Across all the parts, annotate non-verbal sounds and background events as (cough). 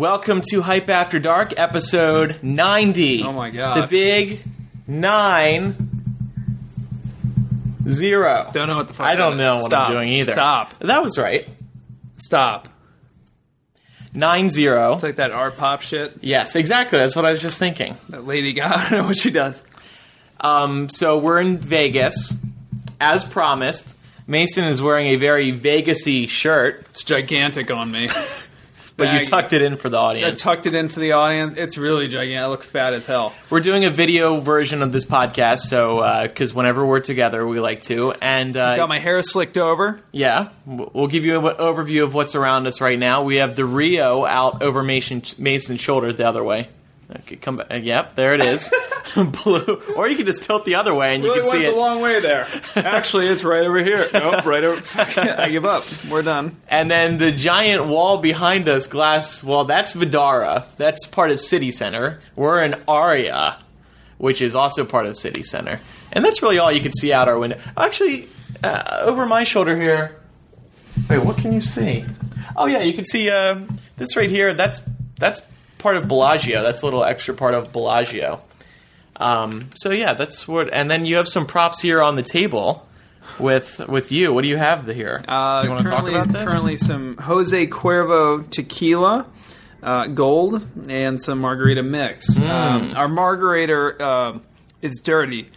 Welcome to Hype After Dark, episode 90. Oh my God. The big nine zero. Don't know what the fuck. I don't know is. what Stop. I'm doing either. Stop. That was right. Stop. Nine zero. It's like that art pop shit. Yes, exactly. That's what I was just thinking. That Lady Gaga. (laughs) I don't know what she does. Um, so we're in Vegas, as promised. Mason is wearing a very Vegasy shirt, It's gigantic on me. (laughs) But you tucked it in for the audience. I audience. tucked it in for the audience. It's really gigantic. I look fat as hell. We're doing a video version of this podcast, so because whenever we're together, we like to. And uh, Got my hair slicked over. Yeah, w- we'll give you an overview of what's around us right now. We have the Rio out over Mason, Mason's shoulder the other way. Okay, come back. uh, Yep, there it is. (laughs) (laughs) Blue. Or you can just tilt the other way and you Really can went see the it. long way there. (laughs) Actually, it's right over here. Nope, right over. I give up. We're done. and then the giant wall behind us, glass wall, that's Vdara. That's part of City Center. We're in Aria, which is also part of City Center. And that's really all you can see out our window. Actually, uh, over my shoulder here. Wait, what can you see? Oh yeah, you can see uh, this right here. That's that's part of Bellagio. That's a little extra part of Bellagio. Um, so yeah, that's what. And then you have some props here on the table with with you. What do you have here? Uh, do you want to talk currently- about this? Currently, some Jose Cuervo tequila, uh, gold, and some margarita mix. Hmm. Um, our margarita uh, is dirty.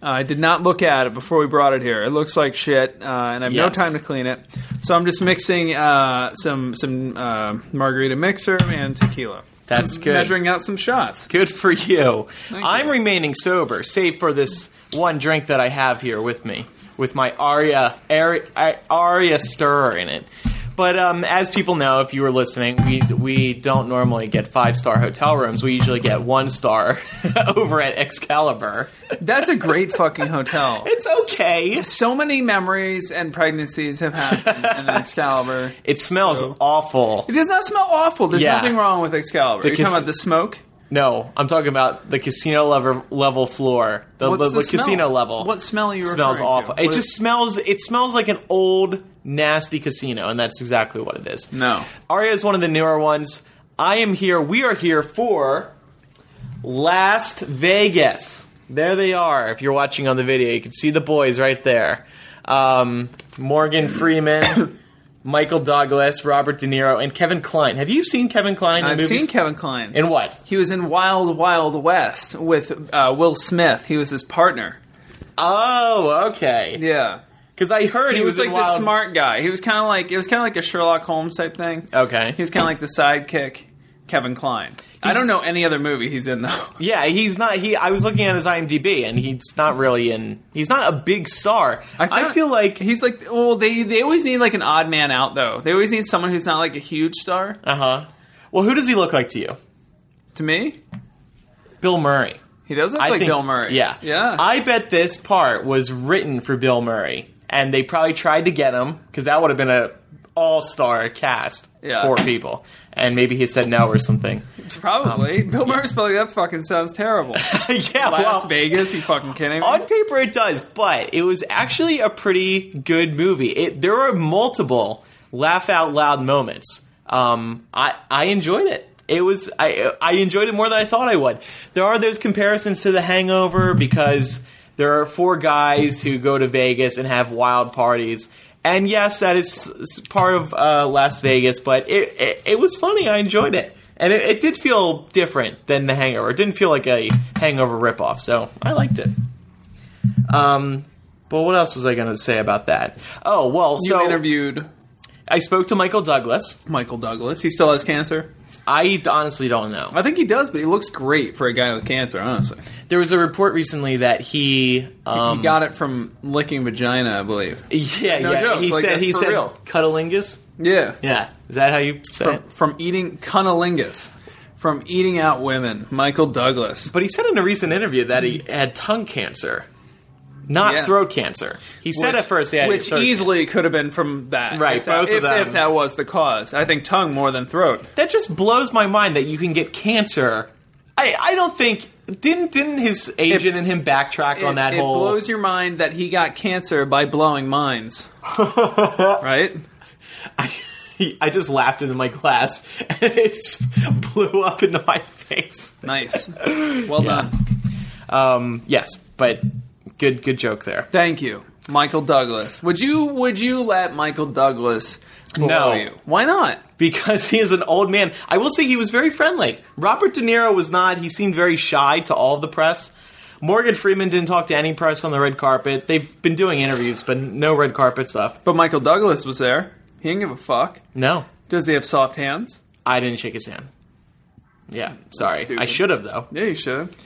Uh, I did not look at it before we brought it here. It looks like shit, uh, and I have no time to clean it. So I'm just mixing uh, some some uh, margarita mixer and tequila. That's good. Measuring out some shots. Good for you. Thank I'm you. remaining sober, save for this one drink that I have here with me, with my Aria Aria, Aria stirrer in it. But um, as people know, if you were listening, we we don't normally get five star hotel rooms. We usually get one star (laughs) over at Excalibur. That's a great fucking hotel. (laughs) It's okay. So many memories and pregnancies have happened in (laughs) Excalibur. It smells So- awful. It does not smell awful. There's Yeah. nothing wrong with Excalibur. The You're cas- talking about the smoke? No, I'm talking about the casino level level floor, the, What's the, the the casino level. What smell are you smells referring to? awful? It What just is- smells. It smells like an old nasty casino, and that's exactly what it is. No. Aria is one of the newer ones. I am here. We are here for Last Vegas. There they are. If you're watching on the video, you can see the boys right there. Um, Morgan Freeman, (coughs) Michael Douglas, Robert De Niro, and Kevin Kline. Have you seen Kevin Kline in I've movies? seen Kevin Kline. In what? he was in Wild Wild West with uh, Will Smith. He was his partner. Oh, okay. Yeah. Because I heard He, he, was, in like Wild. the smart guy. He was kind of like it was kind of like a Sherlock Holmes type thing. Okay. He was kind of like the sidekick, Kevin Kline. I don't know any other movie he's in though. (laughs) Yeah, he's not. He. I was looking at his IMDb, and he's not really in. He's not a big star. I, found- feel like. he's like well they they always need like an odd man out though. They always need someone who's not like a huge star. Uh huh. Well, who does he look like to you? To me, Bill Murray. he does look I like think, Bill Murray. Yeah, yeah. I bet this part was written for Bill Murray, and they probably tried to get him because that would have been a all-star cast. Yeah. Four people, and maybe he said no or something. Probably. Bill Murray's probably that fucking sounds terrible. (laughs) yeah, Las well, Vegas, you fucking kidding me? On paper, it does, but it was actually a pretty good movie. It, there were multiple laugh out loud moments. Um, I I enjoyed it. It was I I enjoyed it more than I thought I would. There are those comparisons to The Hangover because there are four guys who go to Vegas and have wild parties. And yes, that is part of uh, Last Vegas, but it, it it was funny. I enjoyed it, and it, it did feel different than The Hangover. It didn't feel like a Hangover ripoff, so I liked it. Um, but what else was I going to say about that? Oh well, you so interviewed I spoke to Michael Douglas. Michael Douglas. He still has cancer. I honestly don't know. I think he does, but he looks great for a guy with cancer. Honestly, There was a report recently that he, um, he got it from licking vagina, I believe. (laughs) yeah, No yeah. joke, He like, said he said real. cunnilingus. Yeah, Yeah, is that how you say from, it? from eating cunnilingus, from eating out women. Michael Douglas. But he said in a recent interview that he had tongue cancer. Not Yeah. throat cancer. He said Which- at first, yeah, which easily could have been from that, Right, If that, both of if, them. if that was the cause, I think tongue more than throat. that just blows my mind that you can get cancer. I, I don't think didn't didn't his agent and him backtrack on that it whole. blows your mind that he got cancer by blowing minds, (laughs) right? I just laughed into my glass and (laughs) it just blew up into my face. Nice, well Yeah. done. Um, yes, but good good joke there. Thank you, Michael Douglas. Would you would you let Michael Douglas No. you? Why not? because he is an old man. I will say he was very friendly. Robert De Niro was not. He seemed very shy to all of the press. Morgan Freeman didn't talk to any press on the red carpet. They've been doing interviews, but no red carpet stuff. But Michael Douglas was there. He didn't give a fuck. No, Does he have soft hands? I didn't shake his hand. Yeah, sorry. I should have though. Yeah, you should. have.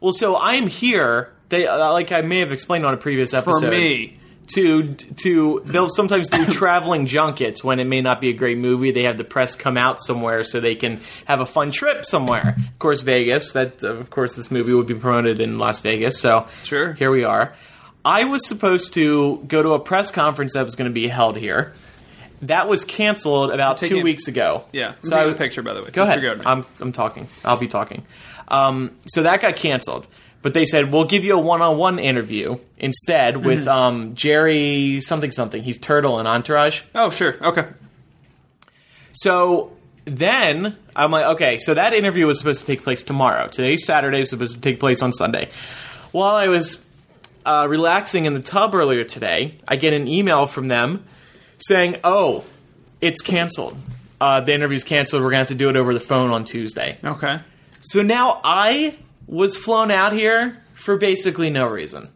Well, so I am here. They uh, like I may have explained on a previous episode. For me, to to they'll sometimes do (laughs) traveling junkets when it may not be a great movie. They have the press come out somewhere so they can have a fun trip somewhere. Of course, Vegas. That of course this movie would be promoted in Las Vegas. So Sure. here we are. I was supposed to go to a press conference that was going to be held here. That was canceled about taking two weeks ago. yeah. I'm so I- a picture, by the way. Go ahead. I'm I'm talking. I'll be talking. Um, so that got canceled. But they said we'll give you a one-on-one interview instead Mm-hmm. with um, Jerry something something. He's Turtle in Entourage. oh, sure. Okay. So then I'm like, okay, so that interview was supposed to take place tomorrow. Today's Saturday, was supposed to take place on Sunday. While I was uh, relaxing in the tub earlier today, I get an email from them saying, oh, it's canceled. Uh, the interview's canceled. We're going to have to do it over the phone on Tuesday. Okay. So now I was flown out here for basically no reason.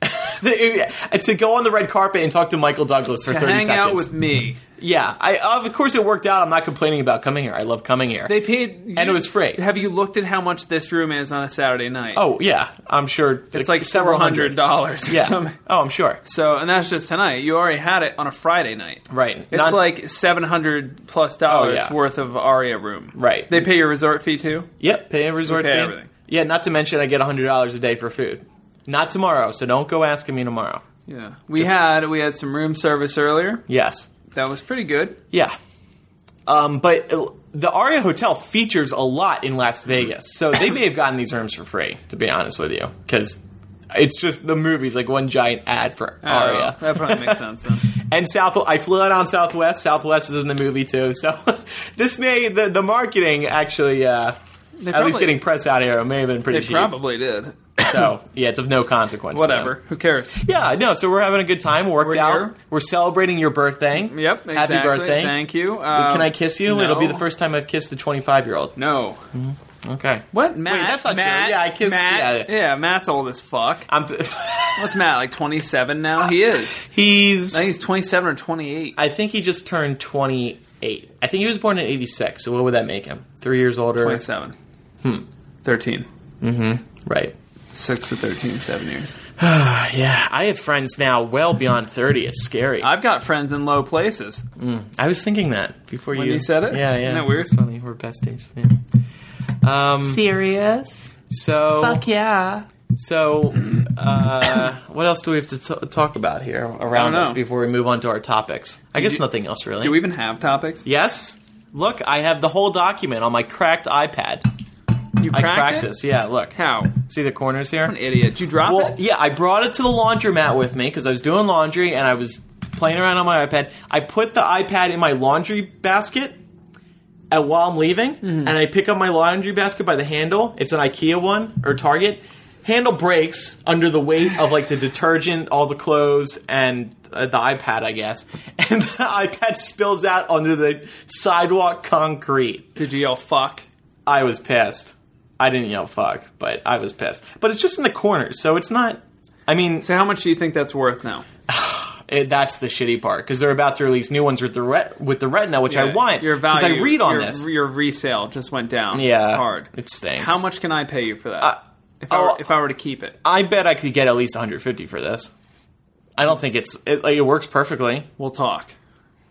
(laughs) to go on the red carpet and talk to Michael Douglas for To 30 hang seconds. out with me. yeah, I of course it worked out. I'm not complaining about coming here. I love coming here. They paid, And it was free. Have you looked at how much this room is on a Saturday night? oh yeah, I'm sure it's like several hundred dollars. or Yeah. something. Oh, I'm sure. So, and that's just tonight. You already had it on a Friday night. Right. It's Not- like seven hundred plus dollars Oh, yeah. worth of Aria room. Right. They pay your resort fee too. Yep. Pay a resort pay fee. everything. Yeah. Not to mention I get hundred dollars a day for food. Not tomorrow, so don't go asking me tomorrow. Yeah. We Just- had we had some room service earlier. Yes. That was pretty good. Yeah. Um, but uh, the Aria Hotel features a lot in Las Vegas, so they may have gotten these rooms for free. To be honest with you, because it's just the movie's like one giant ad for Aria. Oh, that probably makes sense then. (laughs) And South, I flew out on Southwest. Southwest is in the movie too, so (laughs) this may the the marketing actually, uh, They at least getting press out here, may have been pretty They cheap. probably did. So yeah, it's of no consequence. Whatever. Who cares? Yeah, no. So we're having a good time. Worked We're out. here. We're celebrating your birthday. Yep. Happy birthday. Thank you. Uh, Can I kiss you? no. It'll be the first time I've kissed a 25 year old. No. Okay. What, Matt? that's not true. Yeah, I kissed- Matt, yeah. yeah, Matt's old as fuck. I'm. (laughs) What's Matt like? Twenty seven now? He is. (laughs) he's. I think he's twenty seven or twenty eight. I think he just turned 28. I think he was born in 86. So what would that make him? Three years older. Twenty seven. Hmm. Thirteen. Mm-hmm. Right. Six to 13, seven years. (sighs) Yeah, I have friends now well beyond 30. It's scary. I, I've got friends in low places. I was thinking that before When you, you said it? Yeah, yeah. Isn't that weird? It's funny. We're besties. Yeah. Um. Serious? So. Fuck yeah. So, uh, what else do we have to t- talk about here around us before we move on to our topics? I guess you- nothing else really. Do we even have topics? Yes. Look, I have the whole document on my cracked iPad. You I cracked practice. Yeah, look. How? See the corners here? I'm An idiot. Did you drop Well, it? yeah, I brought it to the laundromat with me because I was doing laundry and I was playing around on my iPad. I put the iPad in my laundry basket and while I'm leaving, Mm-hmm. and I pick up my laundry basket by the handle. It's an IKEA one or Target. Handle breaks under the weight of like the detergent, all the clothes, and uh, the iPad, I guess. (laughs) And the iPad spills out onto the sidewalk concrete. Did you yell fuck? I was pissed. I didn't yell fuck, but I was pissed. But it's just in the corners, so it's not. I mean, So how much do you think that's worth now? (sighs) it, that's the shitty part because they're about to release new ones with the ret- with the Retina, which I want Your because value. I read on your, this. Your resale just went down. yeah, Hard. It stinks. How much can I pay you for that? Uh, if, I were, oh, if I were to keep it, I bet I could get at least 150 for this. I don't think it's it, like it works perfectly. we'll talk.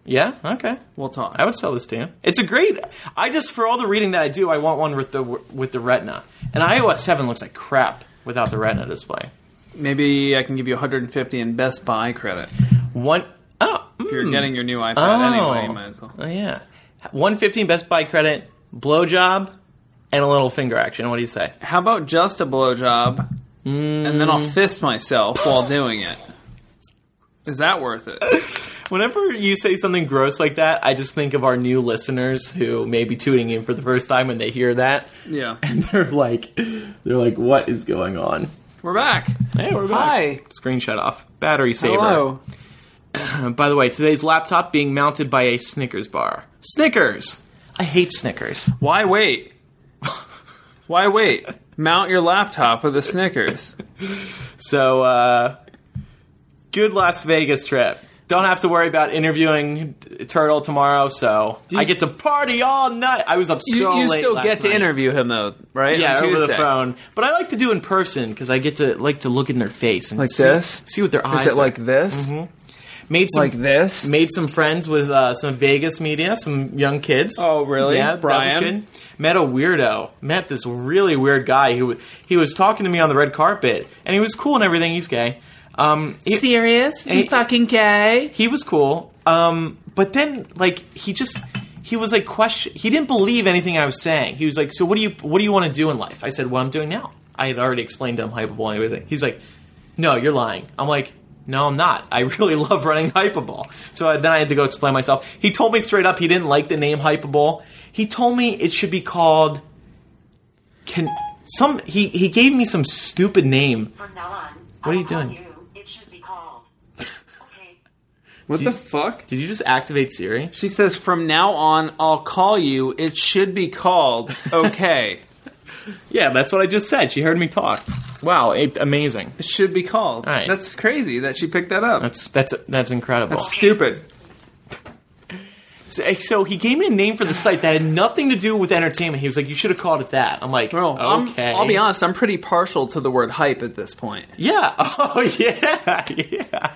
Yeah, okay. We'll talk. I would sell this to you. It's a great. I just for all the reading that I do, I want one with the with the Retina. And iOS 7 looks like crap without the Retina display. Maybe I can give you 150 in Best Buy credit. One oh If you're mm, getting your new iPad oh. anyway, you might as well. Oh yeah. One fifteen Best Buy credit, blowjob, and a little finger action. What do you say? How about just a blowjob, and then I'll fist myself while doing it? Is that worth it? (laughs) Whenever you say something gross like that, I just think of our new listeners who may be tuning in for the first time when they hear that, Yeah. (laughs) and they're like, they're like, "What is going on?" We're back. Hey, we're back. Hi. Screen shut off. Battery saver. Hello. (clears throat) By the way, today's laptop being mounted by a Snickers bar. Snickers. I hate Snickers. Why wait? Why wait? Mount your laptop with a Snickers. (laughs) So, uh, good Las Vegas trip. Don't have to worry about interviewing Turtle tomorrow, so I get to party all night. I was up You, so you late still last get to night. interview him though, right? Yeah, On over the Tuesday. phone. But I like to do in person because I get to like to look in their face and Like see, this? see what their eyes Is it are. like this? made some Like this? made some friends with uh, some Vegas media, some young kids. Oh, really? Yeah, that Brian? was good. Met a weirdo. Met this really weird guy who he was talking to me on the red carpet, and he was cool and everything. He's gay. Um, he, Serious? Hey. You fucking gay? he was cool. Um, but then like he just he was like question. He didn't believe anything I was saying. He was like, "So what do you what do you want to do in life?" I said, "What I'm doing now." I had already explained to him Hypable and everything. He's like, "No, you're lying." I'm like. No, I'm not. I really (laughs) love running Hypable. So I- then I had to go explain myself. He told me straight up he didn't like the name Hypable. He told me it should be called. Can some? He he gave me some stupid name. From now on, What are you I will doing? You. It should be called. Okay. What Do the fuck? Did you just activate Siri? She says, "From now on, I'll call you. It should be called (laughs) okay. Yeah, that's what I just said. She heard me talk. Wow, it, amazing. it should be called." Right. That's crazy that she picked that up. That's that's that's incredible. That's stupid. So, eh, so he gave me a name for the site that had nothing to do with entertainment. He was like, "You should have called it that." I'm like, I'm- "Okay." I'll be honest. I'm pretty partial to the word hype at this point. Yeah. (laughs) Oh yeah. (laughs) Yeah.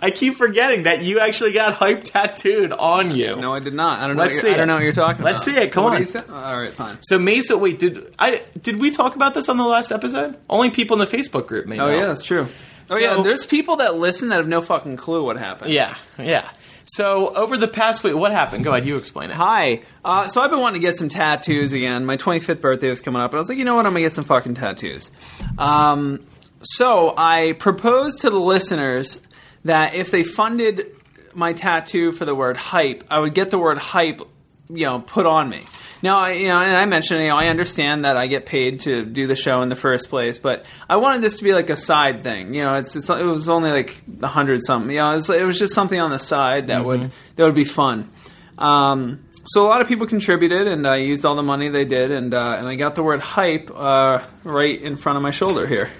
I keep forgetting that you actually got hype tattooed on you. No, I did not. I don't know. Let's what see you're, I don't know what you're talking about. Let's about. see it. Come What on. say? All right, fine. So Mesa, wait, did I did we talk about this on the last episode? Only people in the Facebook group may Oh know. yeah, that's true. Oh So- yeah, there's people that listen that have no fucking clue what happened. Yeah, yeah. So over the past week, what happened? Go ahead, you explain it. Hi. Uh, so I've been wanting to get some tattoos again. My 25th birthday was coming up, and I was like, you know what? I'm gonna get some fucking tattoos. Um, so I proposed to the listeners that if they funded my tattoo for the word hype, I would get the word hype, you know, put on me. Now, I, you know, and I mentioned, you know, I understand that I get paid to do the show in the first place, but I wanted this to be like a side thing. You know, it's, it's it was only like a hundred something. You know, it was, it was just something on the side that would that would be fun. Um, so a lot of people contributed, and I used all the money they did, and uh, and I got the word hype uh, right in front of my shoulder here.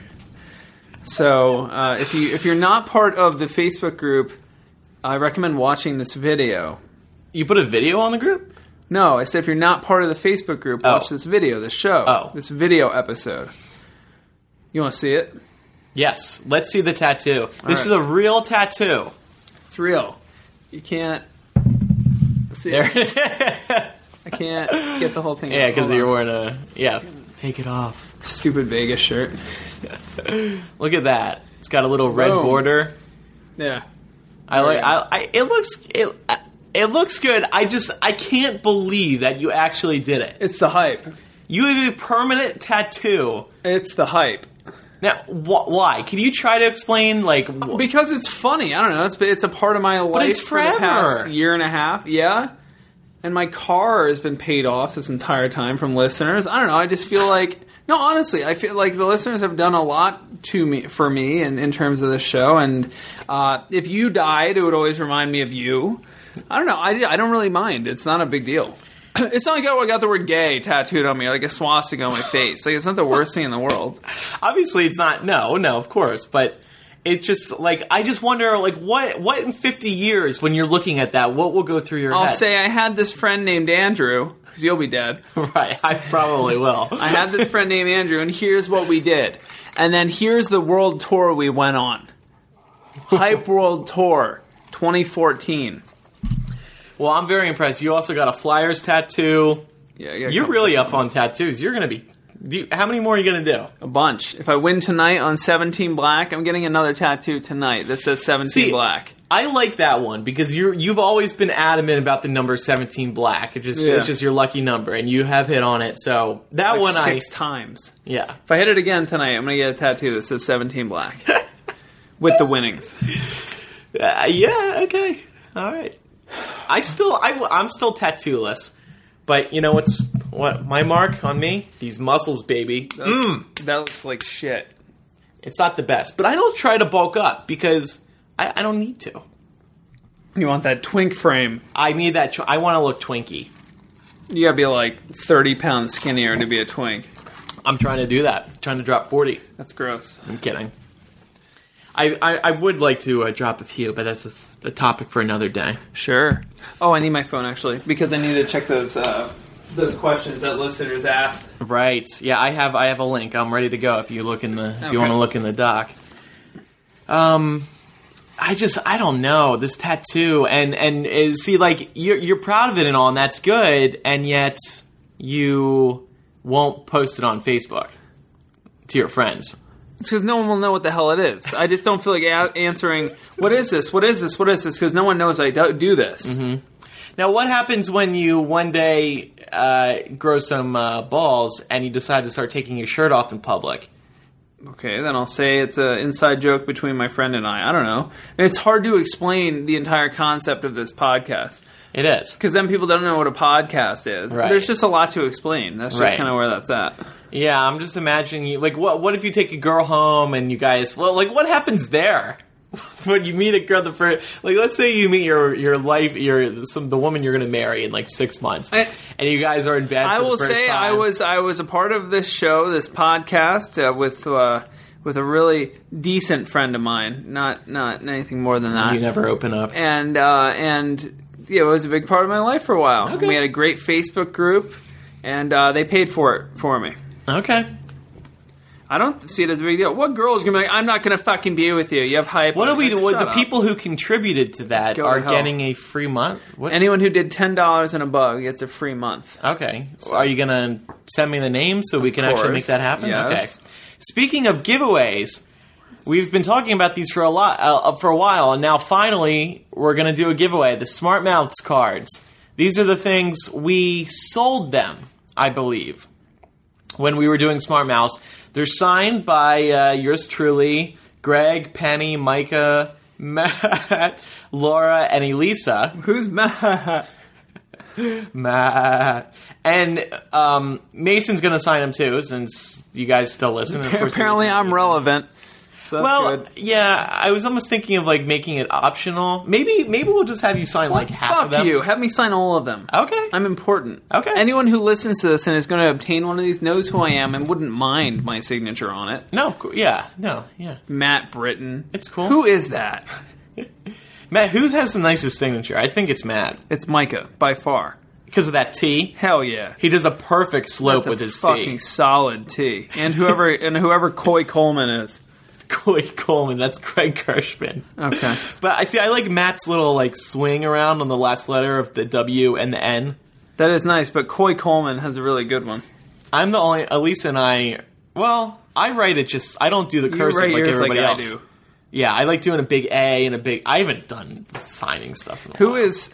So uh, if you if you're not part of the Facebook group, I recommend watching this video. You put a video on the group? No, I said if you're not part of the Facebook group, Oh. watch this video, this show, Oh. this video episode. You want to see it? Yes. Let's see the tattoo. This right. is a real tattoo. It's real. You can't (laughs) see There. it. I can't get the whole thing. (laughs) yeah, because you're wearing a yeah. Take it off. stupid Vegas shirt. (laughs) Look at that. It's got a little red Boom. border. Yeah. I like. I, I. It looks. It. It looks good. I just. I can't believe that you actually did it. It's the hype. You have a permanent tattoo. It's the hype. Now, wh- why? Can you try to explain? Like, wh- Because it's funny. I don't know. It's it's a part of my life but it's for the past forever. year and a half. Yeah. And my car has been paid off this entire time from listeners. I don't know. I just feel (laughs) like no, honestly, I feel like the listeners have done a lot to me for me in, in terms of the show. And uh, if you died, it would always remind me of you. I don't know. I, I don't really mind. It's not a big deal. (clears throat) It's not like oh, I got the word "gay" tattooed on me, like a swastika on my face. Like it's not the worst thing in the world. (laughs) obviously, it's not. No, no, of course, but. It just like I just wonder like what what in fifty years when you're looking at that what will go through your head? I'll head? say I had this friend named Andrew because you'll be dead. (laughs) right, I probably will. (laughs) I had this friend named Andrew, and here's what we did. And then here's the world tour we went on Hype World Tour 2014. Well, I'm very impressed. You also got a Flyers tattoo. Yeah, a You're really up on tattoos. You're gonna be Do you, how many more are you gonna do? A bunch. If I win tonight on 17 black, I'm getting another tattoo tonight that says 17 See, black. I like that one because you're you've always been adamant about the number seventeen black. It's just Yeah. it's just your lucky number, and you have hit on it. So that Like one, six I times. yeah. If I hit it again tonight, I'm gonna get a tattoo that says 17 black (laughs) with the winnings. (laughs) Uh, yeah, okay, all right. I still, I, I'm still tattooless, but you know what's what my mark on me? These muscles, baby. Mm, That looks like shit. it's not the best, but I don't try to bulk up because I, I don't need to. You want that twink frame? I need that. Tw- I want to look twinky. You gotta be like 30 pounds skinnier to be a twink. I'm trying to do that. trying to drop forty. That's gross. I'm kidding. I, I, I would like to uh, drop a few, but that's the, the topic for another day. Sure. Oh, I need my phone actually because I need to check those uh, those questions that listeners asked. Right. Yeah, I have I have a link. I'm ready to go if you look in the if you want to look in the doc. Um I just I don't know this tattoo and and uh, see like you're you're proud of it and all and that's good and yet you won't post it on Facebook to your friends. Because no one will know what the hell it is. I just don't feel like a- answering, what is this? What is this? What is this? Because no one knows I do, do this. Now, what happens when you one day uh, grow some uh, balls and you decide to start taking your shirt off in public? Okay, then I'll say it's an inside joke between my friend and I. I don't know. It's hard to explain the entire concept of this podcast It is. because then people don't know what a podcast is. Right. There's just a lot to explain. That's just Right. kind of where that's at. Yeah, I'm just imagining you. Like, what? What if you take a girl home and you guys? Well, like, what happens there? (laughs) when you meet a girl the first, like, let's say you meet your your life, your some the woman you're going to marry in like six months, I- and you guys are in bed. I will say I was I was a part of this show, this podcast uh, with uh, with a really decent friend of mine. Not not anything more than that. You never open up. and uh, and yeah, it was a big part of my life for a while. Okay. We had a great Facebook group, and uh, they paid for it for me. Okay. I don't see it as a big deal. What girl is gonna be like? I'm not gonna fucking be with you. You have hype. What do we? it." What, the up. people who contributed to that Go are hell. getting a free month. What? Anyone who did ten dollars and above gets a free month. Okay. Are you gonna send me the name so we can actually make that happen? yes. Okay. Speaking of giveaways, we've been talking about these for a lot uh, for a while, and now finally we're gonna do a giveaway. The Smart Mouths cards. These are the things we sold them, I believe, when we were doing Smart Mouths. They're signed by uh, yours truly, Greg, Penny, Micah, (laughs) Matt, Laura, and Elisa. Who's mad? (laughs) Matt. And um, Mason's going to sign them too, since you guys still listen. Of course Apparently, I'm relevant. So Well, good. yeah, I was almost thinking of like making it optional. Maybe, maybe we'll just have you sign like half Fuck of them. you. Have me sign all of them. Okay. I'm important. Okay. Anyone who listens to this and is going to obtain one of these knows who I am and wouldn't mind my signature on it. no, of course, yeah, no, yeah. Matt Britton. It's cool. Who is that? (laughs) Matt, who has the nicest signature? I think it's Matt It's Micah, by far. because of that T. Hell yeah. He does a perfect slope That's with a his fucking T. solid T. And whoever and whoever Coy Coleman is. Coy Coleman, that's Craig Kirschman. Okay. (laughs) But I see. I like Matt's little like swing around on the last letter of the W and the N. That is nice, but Coy Coleman has a really good one. I'm the only. Elisa and I. Well, I write it just. I don't do the cursive like everybody like I else. do. Yeah, I like doing a big A and a big. I haven't done signing stuff. In a Who while. is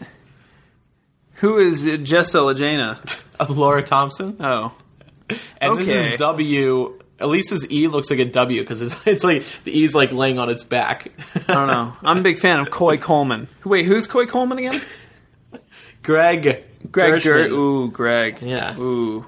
who is Jessa? Uh, (laughs) Laura Thompson? Oh. And this is W. Elisa's E looks like a W because it's (laughs) it's like the E's like laying on its back. I don't know. I'm a big fan of Coy Coleman. Wait, who's Coy Coleman again? Greg. Greg Gershman. Ger- Ooh, Greg. Yeah. Ooh.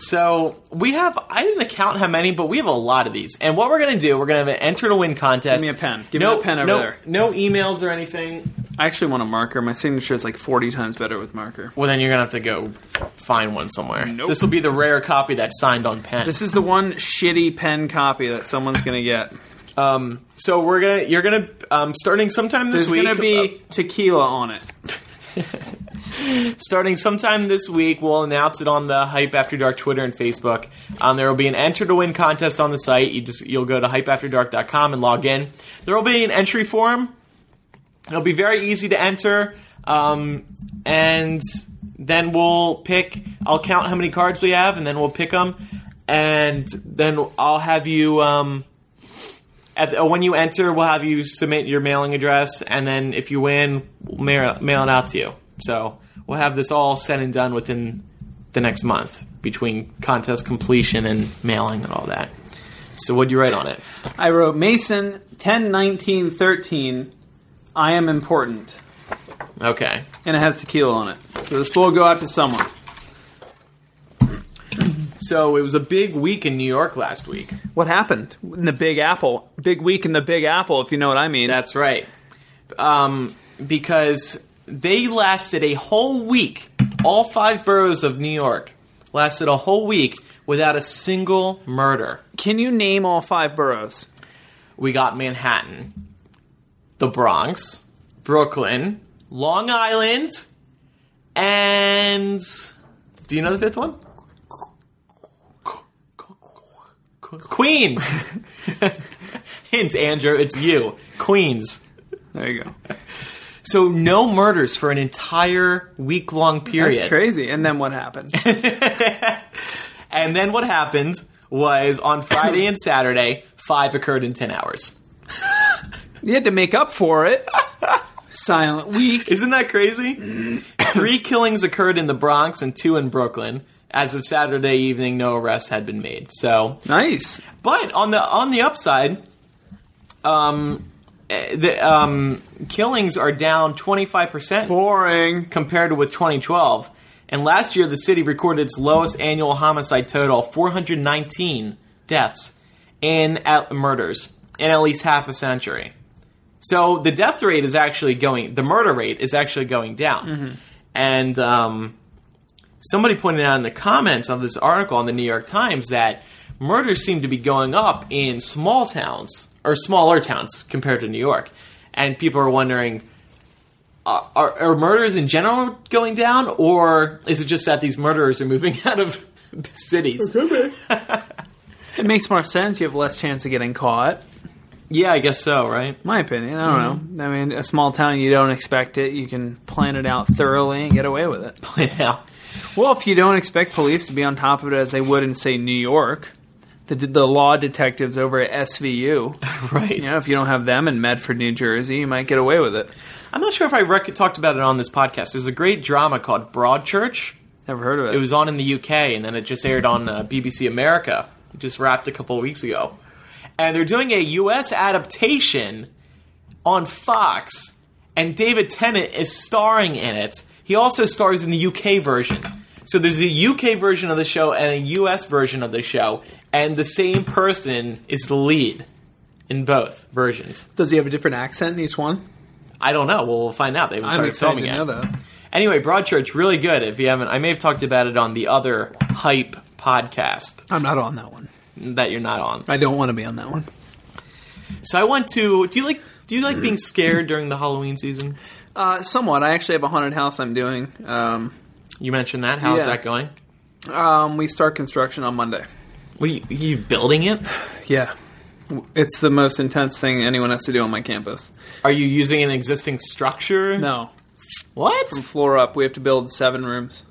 So we have. I didn't count how many, but we have a lot of these. And what we're gonna do, we're gonna have an enter to win contest. Give me a pen. Give me a pen over no, there. No emails or anything. I actually want a marker. My signature is like 40 times better with marker. Well, then you're gonna have to go find one somewhere. Nope. This will be the rare copy that's signed on pen. This is the one shitty pen copy that someone's gonna get. um, so we're gonna, you're gonna, um, starting sometime this There's week. gonna be tequila on it. (laughs) starting sometime this week, we'll announce it on the Hype After Dark Twitter and Facebook. Um, there will be an enter to win contest on the site. You just you'll go to hypeafterdark.com and log in. There will be an entry form. It'll be very easy to enter, um, and then we'll pick. I'll count how many cards we have, and then we'll pick them. and then I'll have you. Um, at, uh, when you enter, we'll have you submit your mailing address, and then if you win, we'll mail, mail it out to you. So we'll have this all said and done within the next month between contest completion and mailing and all that. So what'd you write on it? I wrote Mason 10, 19, 13. I am important, Okay. and it has tequila on it. So this will go out to someone. So it was a big week in New York last week. What happened in the Big Apple? Big week in the Big Apple, if you know what I mean. That's right. Um, because they lasted a whole week. All five boroughs of New York lasted a whole week without a single murder. Can you name all five boroughs? We got Manhattan, the Bronx, Brooklyn, Long Island, and do you know the fifth one? Queens. (laughs) Hint, Andrew, it's you. Queens. There you go. So no murders for an entire week long period. That's crazy. And then what happened? (laughs) And then what happened was on Friday and Saturday, five occurred in 10 hours. you had to make up for it. Silent week. Isn't that crazy? Three killings occurred in the Bronx and two in Brooklyn. As of Saturday evening, no arrests had been made. So, Nice. but on the on the upside, um, the um, killings are down 25 percent Boring. compared to with 2012. And last year, the city recorded its lowest annual homicide total, 419 deaths in at murders in at least half a century. So the death rate is actually going, the murder rate is actually going down. And um, somebody pointed out in the comments of this article on the New York Times that murders seem to be going up in small towns or smaller towns compared to New York. And people are wondering, are, are, are murders in general going down, or is it just that these murderers are moving (laughs) out of cities? It makes more sense. You have less chance of getting caught. Yeah, I guess so, right? My opinion. I don't know. I mean, a small town, you don't expect it. You can plan it out thoroughly and get away with it. (laughs) yeah. Well, if you don't expect police to be on top of it as they would in, say, New York, the, the law detectives over at SVU, (laughs) Right. you know, if you don't have them in Medford, New Jersey, you might get away with it. I'm not sure if I rec- talked about it on this podcast. There's a great drama called Broadchurch. Never heard of it. It was on in the UK, and then it just aired on uh, BBC America. It just wrapped a couple of weeks ago. And they're doing a US adaptation on Fox, and David Tennant is starring in it. He also stars in the UK version. So there's a UK version of the show and a US version of the show, and the same person is the lead in both versions. Does he have a different accent in each one? I don't know. Well, we'll find out. They haven't I'm started filming to yet. know that. Anyway, Broadchurch, really good. If you haven't, I may have talked about it on the other hype podcast I'm not on that one. that you're not on. I don't want to be on that one. So I went to. Do you like? Do you like being scared during the Halloween season? Uh, somewhat. I actually have a haunted house I'm doing. Um, You mentioned that. How's Yeah. that going? um, we start construction on Monday. You, are you building it? Yeah. It's the most intense thing anyone has to do on my campus. Are you using an existing structure? No. What? From floor up, we have to build seven rooms.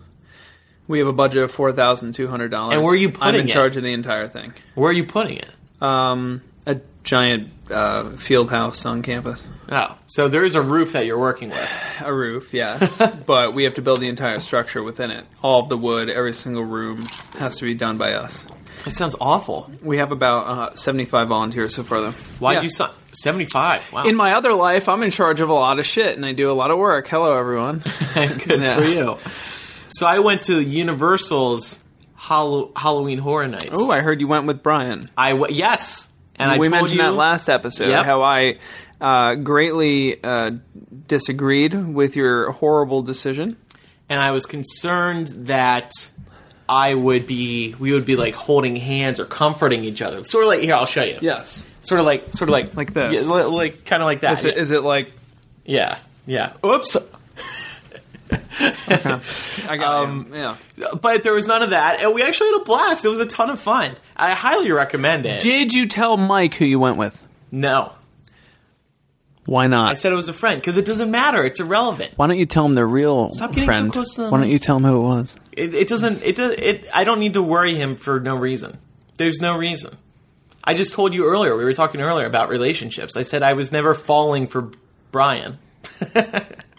We have a budget of four thousand two hundred dollars. And where are you I'm putting in it? charge of the entire thing. Where are you putting it? Um, a giant uh, field house on campus. Oh, so there is a roof that you're working with. A roof, yes, (laughs) but we have to build the entire structure within it. All of the wood, every single room has to be done by us. It sounds awful. We have about uh, seventy-five volunteers so far, though. Why Yeah. would you sign? Seventy-five. Wow. In my other life, I'm in charge of a lot of shit, and I do a lot of work. Hello, everyone. (laughs) Good Yeah. for you. So I went to Universal's Hallow- Halloween Horror Nights. oh, I heard you went with Brian. I w- yes, and I we told mentioned you that last episode Yep. how I uh, greatly uh, disagreed with your horrible decision. and I was concerned that I would be, we would be like holding hands or comforting each other. Sort of like here, I'll show you. Yes. Sort of like, sort of like, Like this. yeah, like kind of like that. Is it, is it like yeah, yeah. Oops. (laughs) I got Um, yeah? But there was none of that, and we actually had a blast. It was a ton of fun. I highly recommend it. Did you tell Mike who you went with? no, Why not? I said it was a friend because it doesn't matter. It's irrelevant. Why don't you tell him the real Stop getting so close to them. Why don't you tell him who it was? It, it doesn't. It does. It. I don't need to worry him for no reason. There's no reason. I just told you earlier. We were talking earlier about relationships. I said I was never falling for Brian. (laughs)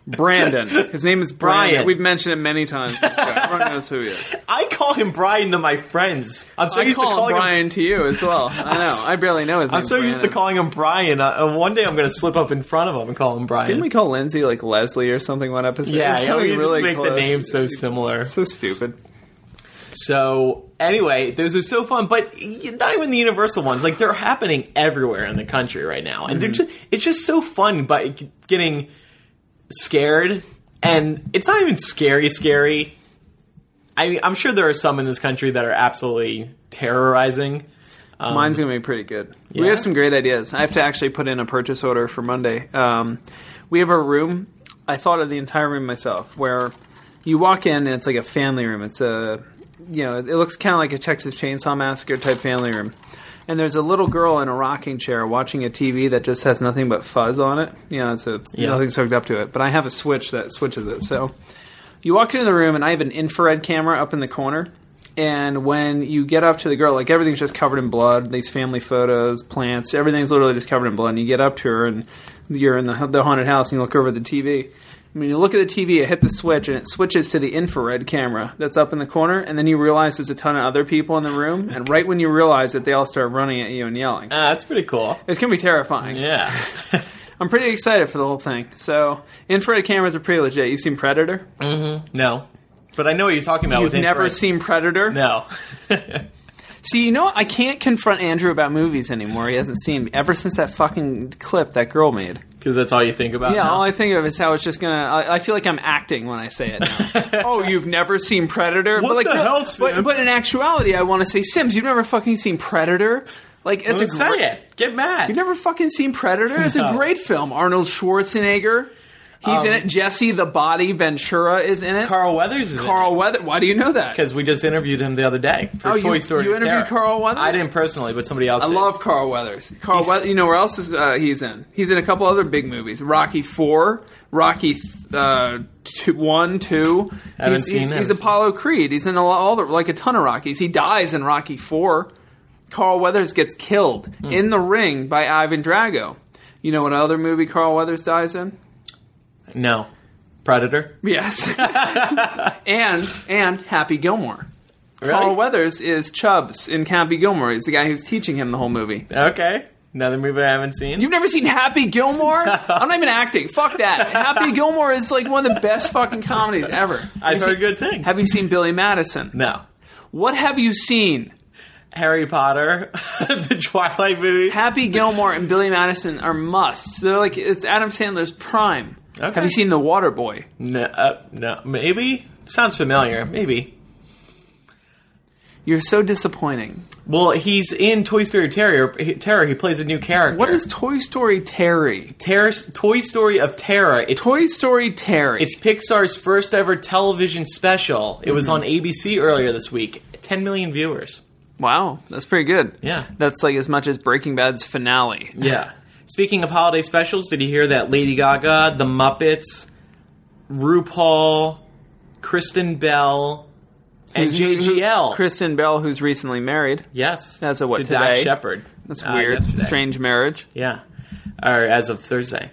Brandon. His name is Brian. Brian. We've mentioned it many times. (laughs) Everyone knows who he is. I call him Brian to my friends. I'm so I used call to calling him. Brian to you as well. I know. I barely know his name. I'm so used to calling him Brian. Uh, uh, one day I'm going to slip up in front of him and call him Brian. Didn't we call Lindsay like Leslie or something one episode? yeah, yeah, we just make the close. names so similar. So stupid. So anyway, those are so fun, but not even the universal ones. Like they're happening everywhere in the country right now, and they're just it's just so fun. But getting scared, and it's not even scary. Scary. I I'm sure there are some in this country that are absolutely terrorizing. Mine's gonna be pretty good. We have some great ideas. I have to actually put in a purchase order for Monday. Um, we have a room. I thought of the entire room myself, where you walk in and it's like a family room. It's a, you know, it looks kind of like a Texas Chainsaw Massacre type family room. And there's a little girl in a rocking chair watching a TV that just has nothing but fuzz on it. You know, it's a Yeah. nothing's hooked up to it. But I have a switch that switches it. So you walk into the room and I have an infrared camera up in the corner. And when you get up to the girl, like everything's just covered in blood. These family photos, plants, everything's literally just covered in blood. And you get up to her, and you're in the, the haunted house, and you look over at the TV. When you look at the TV, it hit the switch, and it switches to the infrared camera that's up in the corner. And then you realize there's a ton of other people in the room. And right when you realize it, they all start running at you and yelling. Ah, that's pretty cool. It's gonna be terrifying. Yeah. (laughs) (laughs) I'm pretty excited for the whole thing. So infrared cameras are pretty legit. You've seen Predator? no, but I know what you're talking about. You've with never seen Predator? No. (laughs) See, you know, what? I can't confront Andrew about movies anymore. He hasn't seen ever since that fucking clip that girl made. Because that's all you think about. Yeah, now? all I think of is how it's just gonna. I, I feel like I'm acting when I say it now. (laughs) oh, you've never seen Predator? What but like, the hell, but, but in actuality, I want to say, Sims, you've never fucking seen Predator? Like, it's a say it. Get mad. You've never fucking seen Predator? It's a great film. Arnold Schwarzenegger, he's in Um, it. Jesse the Body Ventura is in it. Carl Weathers is in it. Carl Weather. Why do you know that? because we just interviewed him the other day for Oh, you- Toy Story. you interviewed Terror. Carl Weathers? I didn't personally, but somebody else. I did. love Carl Weathers. Carl He's- Weathers. You know where else is uh, he's in? He's in a couple other big movies. Rocky Four, Rocky uh, two, One, Two. Haven't he's, seen, he's, haven't he's. Apollo Creed. He's in a lot, all the, like a ton of Rockies. He dies in Rocky Four. Carl Weathers gets killed Hmm. in the ring by Ivan Drago. You know what other movie Carl Weathers dies in? No, Predator. Yes. (laughs) and and Happy Gilmore. Really? Carl Weathers is Chubbs in Happy Gilmore. He's the guy who's teaching him the whole movie. Okay, another movie I haven't seen. You've never seen Happy Gilmore? (laughs) I'm not even acting. Fuck that. Happy (laughs) Gilmore is like one of the best fucking comedies ever. Have I've heard seen- good things. Have you seen Billy Madison? no, What have you seen? Harry Potter, the Twilight movies. Happy Gilmore and Billy Madison are musts. They're like it's Adam Sandler's prime. Okay. Have you seen The Water Boy? No, uh, no, maybe sounds familiar. Maybe. You're so disappointing. Well, he's in Toy Story Terror. Terror. He plays a new character. What is Toy Story Terry? Terror, Toy Story of Terror? It's Toy Story Terry. It's Pixar's first ever television special. It was on ABC earlier this week. 10 million viewers. wow, that's pretty good. Yeah. That's like as much as Breaking Bad's finale. Yeah. (laughs) Speaking of holiday specials, did you hear that Lady Gaga, The Muppets, RuPaul, Kristen Bell, and Who's- who- JGL? Kristen Bell, who's recently married. yes. As a what, to today? Shepard. That's uh, weird. yesterday. Strange marriage. Yeah. Or as of Thursday.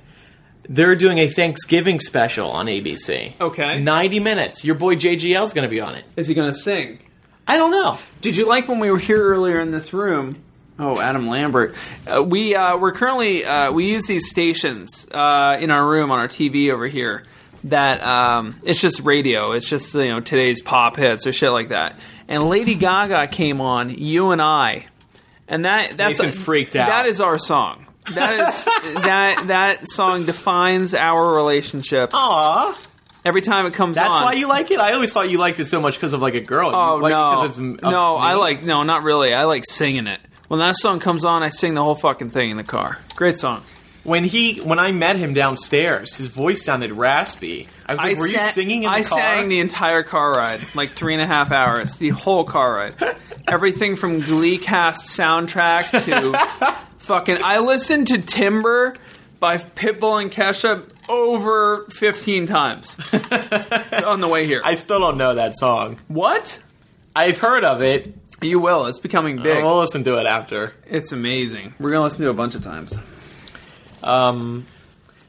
They're doing a Thanksgiving special on ABC. Okay. 90 minutes. Your boy JGL's going to be on it. Is he going to sing? I don't know. Did you like when we were here earlier in this room? Oh, Adam Lambert. Uh, we uh, we're currently uh, we use these stations uh, in our room on our TV over here. That um, it's just radio. It's just you know today's pop hits or shit like that. And Lady Gaga came on. You and I, and that that's Mason freaked out. That is our song. That is (laughs) that that song defines our relationship. Aw. Every time it comes on. That's on. why you like it? I always thought you liked it so much because of like a girl. You Oh like it it's no, up- I like no, not really. I like singing it. When that song comes on, I sing the whole fucking thing in the car. Great song. when he when I met him downstairs. His voice sounded raspy. I was like, "Were you singing in the I car?" sang the entire car ride, like three and a half hours, the whole car ride. Everything from Glee cast soundtrack to (laughs) fucking. I listened to Timber by Pitbull and Kesha over fifteen times (laughs) on the way here. I still don't know that song. what? I've heard of it. You will. It's becoming big. We'll listen to it after. It's amazing. We're gonna listen to it a bunch of times. Um,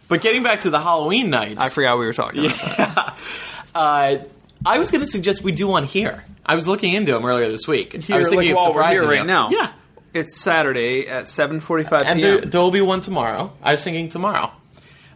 but getting back to the Halloween nights, I forgot we were talking. About (laughs) that. uh, I was going to suggest we do one here. I was looking into them earlier this week. I Here, was thinking like, of while we're here right you. now. Yeah, It's Saturday at 7:45 and p.m. there, there will be one tomorrow. I was thinking tomorrow.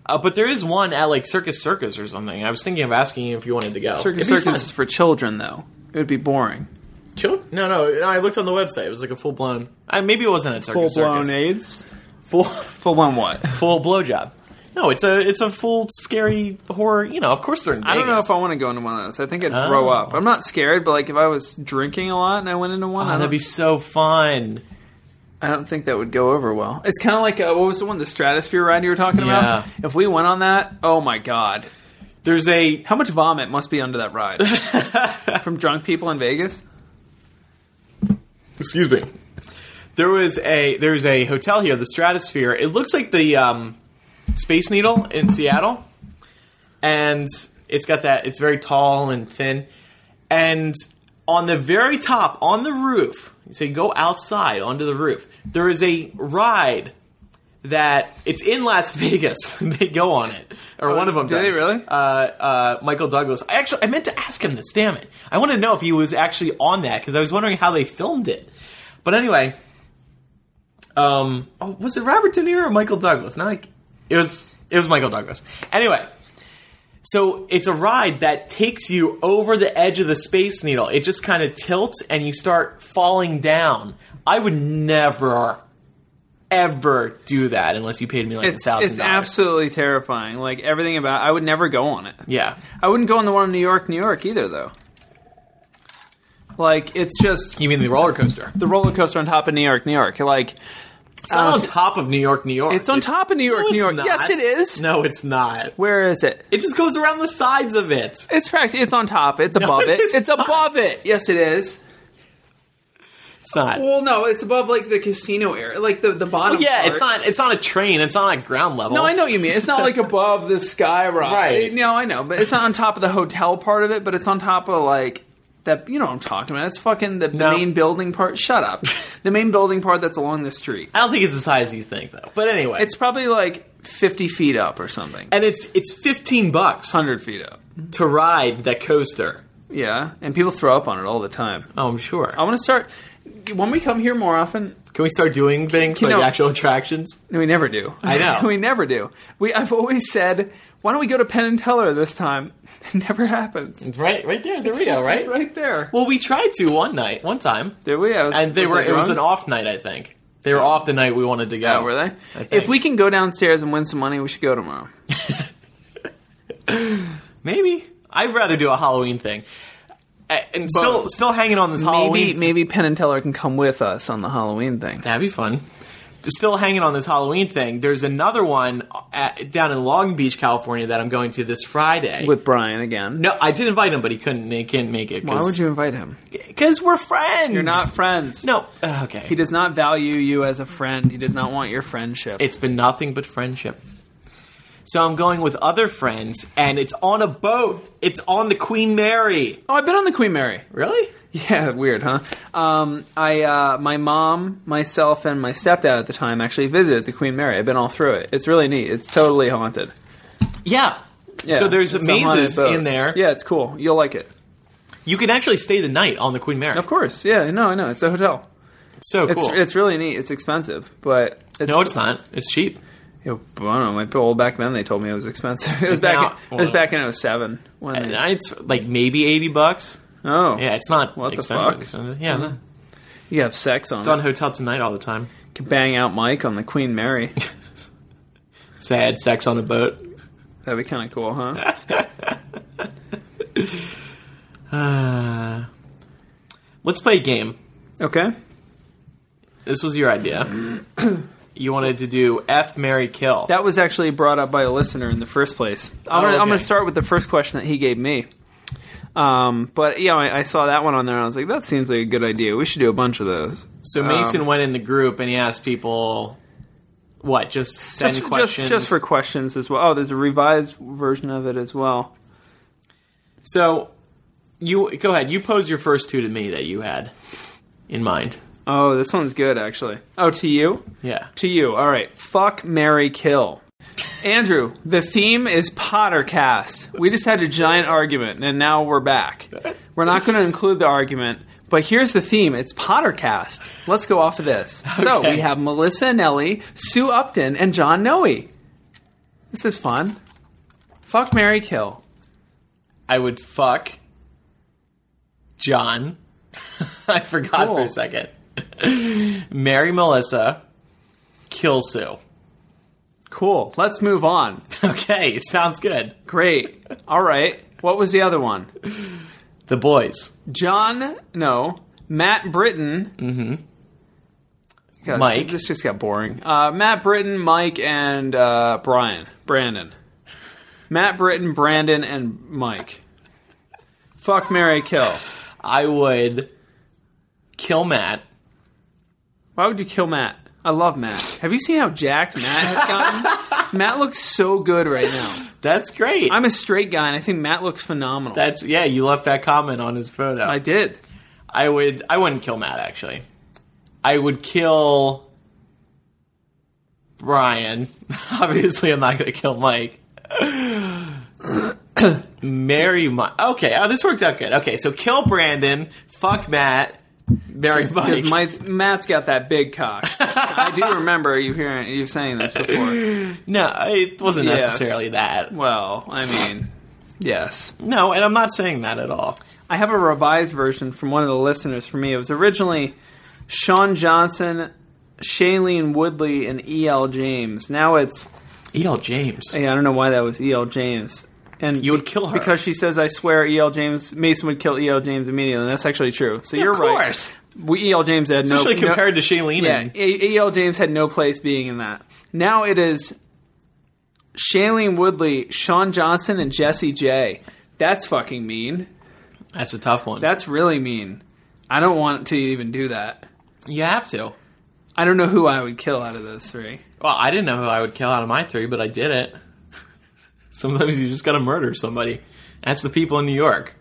Uh, but there is one at like Circus Circus or something. I was thinking of asking you if you wanted to go. Circus It'd Circus is for children, though. It would be boring. Chil- No, no. I looked on the website. It was like a full blown. Uh, maybe it wasn't at Full Circus blown Circus. AIDS. Full Full blown what? full blowjob. No, it's a it's a full scary horror. You know, of course they're. I don't know if I want to go into one of those. I think I'd throw Oh. up. I'm not scared, but like if I was drinking a lot and I went into one, Oh, that'd be so fun. I don't think that would go over well. It's kind of like uh, what was the one, the Stratosphere ride you were talking Yeah. about? If we went on that, oh my god, There's a how much vomit must be under that ride (laughs) from drunk people in Vegas? Excuse me. There was a there's a hotel here, the Stratosphere. It looks like the um, Space Needle in Seattle, and it's got that. It's very tall and thin, and on the very top, on the roof, so you go outside onto the roof. There is a ride that it's in Las Vegas. (laughs) they go on it, or one of them do they really? Uh, uh, Michael Douglas. I actually I meant to ask him this. Damn it! I wanted to know if he was actually on that because I was wondering how they filmed it. But anyway, um, oh, was it Robert De Niro or Michael Douglas? Not like it was. It was Michael Douglas. Anyway, so it's a ride that takes you over the edge of the Space Needle. It just kind of tilts and you start falling down. I would never, ever do that unless you paid me like a thousand it's absolutely terrifying. Like everything about, I would never go on it. Yeah. I wouldn't go on the one in New York, New York either, though. Like it's just You mean the roller coaster? the roller coaster on top of New York, New York. Like It's not uh, on top of New York, New York. it's on top of New York, No, New it's York. not. Yes, it is. No, it's not. Where is it? It just goes around the sides of it. It's practically it's on top. It's (laughs) above it it. is It's not. above it. Yes, it is. It's not. Well, no, it's above like the casino area, like the the bottom. yeah, part. it's not. It's not a train. It's not at ground level. No, I know what you mean. It's not like (laughs) above the sky rock. Right. No, I know, but it's not on top of the hotel part of it. But it's on top of like that. You know what I'm talking about? It's fucking the No. main building part. Shut up. (laughs) the main building part that's along the street. I don't think it's as high as you think, though. But anyway, It's probably like 50 feet up or something. and it's it's fifteen bucks 100 feet up. to ride that coaster. Yeah, and people throw up on it all the time. Oh, I'm sure. I want to start when we come here more often. Can we start doing things You like know- actual attractions? No, we never do. I know. (laughs) we never do. We I've always said, why don't we go to Penn and Teller this time? (laughs) It never happens. It's right, right there, the Rio, right? (laughs) Right there. Well, we tried to one night, one time, Did we? I was, and they were. It was an off night, I think. They were off the night we wanted to go. Yeah, were they? If we can go downstairs and win some money, we should go tomorrow. maybe, I'd rather do a Halloween thing. Uh, And still, still hanging on this Halloween. Maybe maybe Penn and Teller can come with us on the Halloween thing. That'd be fun. Still hanging on this Halloween thing. There's another one at, down in Long Beach, California, that I'm going to this Friday. With Brian again. no, I did invite him, but he couldn't. He couldn't make it. Why would you invite him? Because we're friends. You're not friends. No. Uh, okay. He does not value you as a friend. He does not want your friendship. It's been nothing but friendship. So I'm going with other friends, and it's on a boat. It's on the Queen Mary. oh, I've been on the Queen Mary. Really? Yeah, (laughs) weird, huh? Um, I, uh, my mom, myself, and my stepdad at the time actually visited the Queen Mary. I've been all through it. It's really neat. It's totally haunted. Yeah. Yeah, so there's it's mazes in there. Yeah, it's cool. You'll like it. You can actually stay the night on the Queen Mary. Of course. Yeah, no, I know. It's a hotel. It's so cool. it's really neat. It's expensive, but it's, no, it's not. It's cheap. Yeah, I don't know. My back then they told me it was expensive. (laughs) It was back. now- in, it was back in 07 when And they, it's like maybe eighty bucks. oh Yeah, it's not What the expensive. fuck? Mm-hmm. Yeah, you have sex on it's it. on Hotel Tonight all the time. Can bang out Mike on the Queen Mary. (laughs) Sad sex on a boat. That'd be kind of cool, huh? Uh, (laughs) (sighs) let's play a game. Okay. This was your idea. (clears throat) you wanted to do F Mary Kill. That was actually brought up by a listener in the first place. I'm Oh, gonna okay. gonna start with the first question that he gave me. Um, but yeah, I, I saw that one on there. and I was like, that seems like a good idea. We should do a bunch of those. so Mason went in the group and he asked people, what? Just send Just, questions. just just for questions as well. Oh, there's a revised version of it as well. So you go ahead. You pose your first two to me that you had. in mind. Oh, this one's good actually. Oh, to you? Yeah. To you. All right. Fuck Mary Kill. Andrew, the theme is Pottercast. We just had a giant argument and now we're back. We're not going to include the argument, but here's the theme. It's Pottercast. Let's go off of this. So we have Melissa Anelli, Sue Upton, and John Noe. This is fun. Fuck Mary Kill. I would fuck John. (laughs) I forgot Cool. for a second. (laughs) Marry Melissa. Kill Sue. Cool. Let's move on. (laughs) Okay, sounds good. Great. All right. What was the other one? The boys. John, no, Matt Britton. Mm-hmm. Mike. This just got boring. Uh, Matt Britton, Mike, and uh, Brian. Brandon. Matt Britton, Brandon, and Mike. Fuck Mary Kill. I would kill Matt. Why would you kill Matt? I love Matt. Have you seen how jacked Matt has gotten? (laughs) Matt looks so good right now. That's great. I'm a straight guy, and I think Matt looks phenomenal. That's yeah. You left that comment on his photo. I did. I would. I wouldn't kill Matt actually. I would kill Brian. (laughs) Obviously, I'm not going to kill Mike. (coughs) Marry Mike. Okay, oh, this works out good. Okay, so kill Brandon. Fuck Matt. Marry Because Mike. my, Matt's got that big cock. I do (laughs) remember you hearing you saying this before. no, it wasn't Yes. necessarily that. Well, I mean, yes. No, and I'm not saying that at all. I have a revised version from one of the listeners for me. It was originally Shawn Johnson, Shailene Woodley, and E.L. James. Now it's E.L. James. hey, I don't know why that was E.L. James. And You would kill her. because she says, "I swear, E.L. James Mason would kill E.L. James immediately." And that's actually true. So you're right. of right. course. We E.L. James had Especially no no- compared to Shailene. yeah, E.L. James had no place being in that. Now it is Shailene Woodley, Shawn Johnson, and Jessie J. That's fucking mean. That's a tough one. That's really mean. I don't want to even do that. you have to. I don't know who I would kill out of those three. Well, I didn't know who I would kill out of my three, but I did it. Sometimes you just gotta murder somebody. That's the people in New York.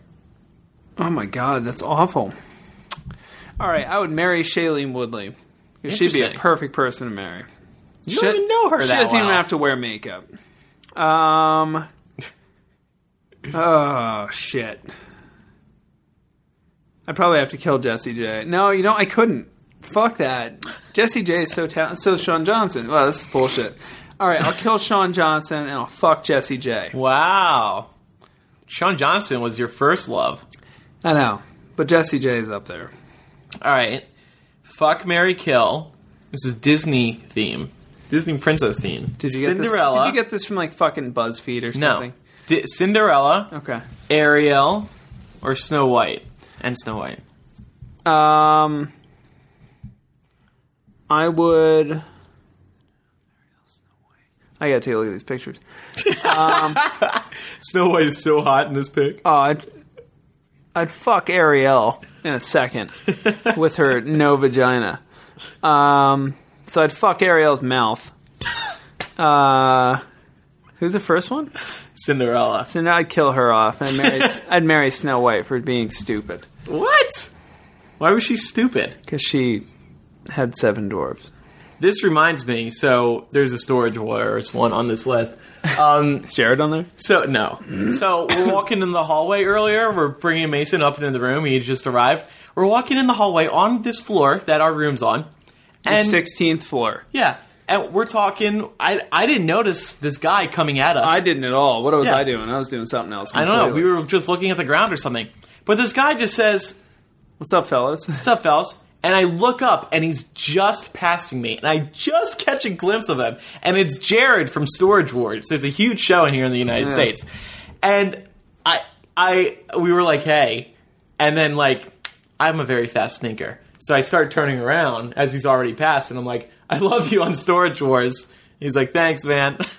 Oh my god, that's awful. All right, I would marry Shailene Woodley. She'd be a perfect person to marry. You don't even know her She doesn't well. even have to wear makeup. Um. (laughs) oh shit. I'd probably have to kill Jessie J. No, you know I couldn't. Fuck that. Jessie J is so talented. So is Shawn Johnson. Well, this is bullshit. All right, I'll kill Shawn Johnson and I'll fuck Jessie J. Wow. Shawn Johnson was your first love. I know, but Jessie J is up there. All right. Fuck Mary Kill. This is Disney theme. Disney princess theme. Did you get Cinderella. This? Did you get this from like fucking BuzzFeed or no. something? Di- Cinderella, Okay. Ariel, or Snow White? And Snow White. Um, I would. I gotta take a look at these pictures. (laughs) Snow White is so hot in this pic. Oh, I'd, I'd fuck Ariel in a second (laughs) with her no vagina. Um, so I'd fuck Ariel's mouth. Uh, who's the first one? Cinderella. So now I'd kill her off, and I'd marry, (laughs) I'd marry Snow White for being stupid What? Why was she stupid? because she had seven dwarves. This reminds me. So there's a Storage Wars one on this list. Um, (laughs) Is Jared on there? so no. So we're walking in the hallway earlier. We're bringing Mason up into the room. He just arrived. We're walking in the hallway on this floor that our room's on, and Sixteenth floor. yeah, and we're talking. I I didn't notice this guy coming at us. I didn't at all. What was Yeah. I doing? I was doing something else. I don't know. We completely. were just looking at the ground or something. But this guy just says, What's up, fellas? What's up, fellas? And I look up and he's just passing me. And I just catch a glimpse of him. And it's Jared from Storage Wars. There's a huge show in here in the United Yeah. States. And I I we were like, hey. And then like I'm a very fast thinker. So I start turning around as he's already passed and I'm like, I love you on Storage Wars. He's like, thanks, man. (laughs)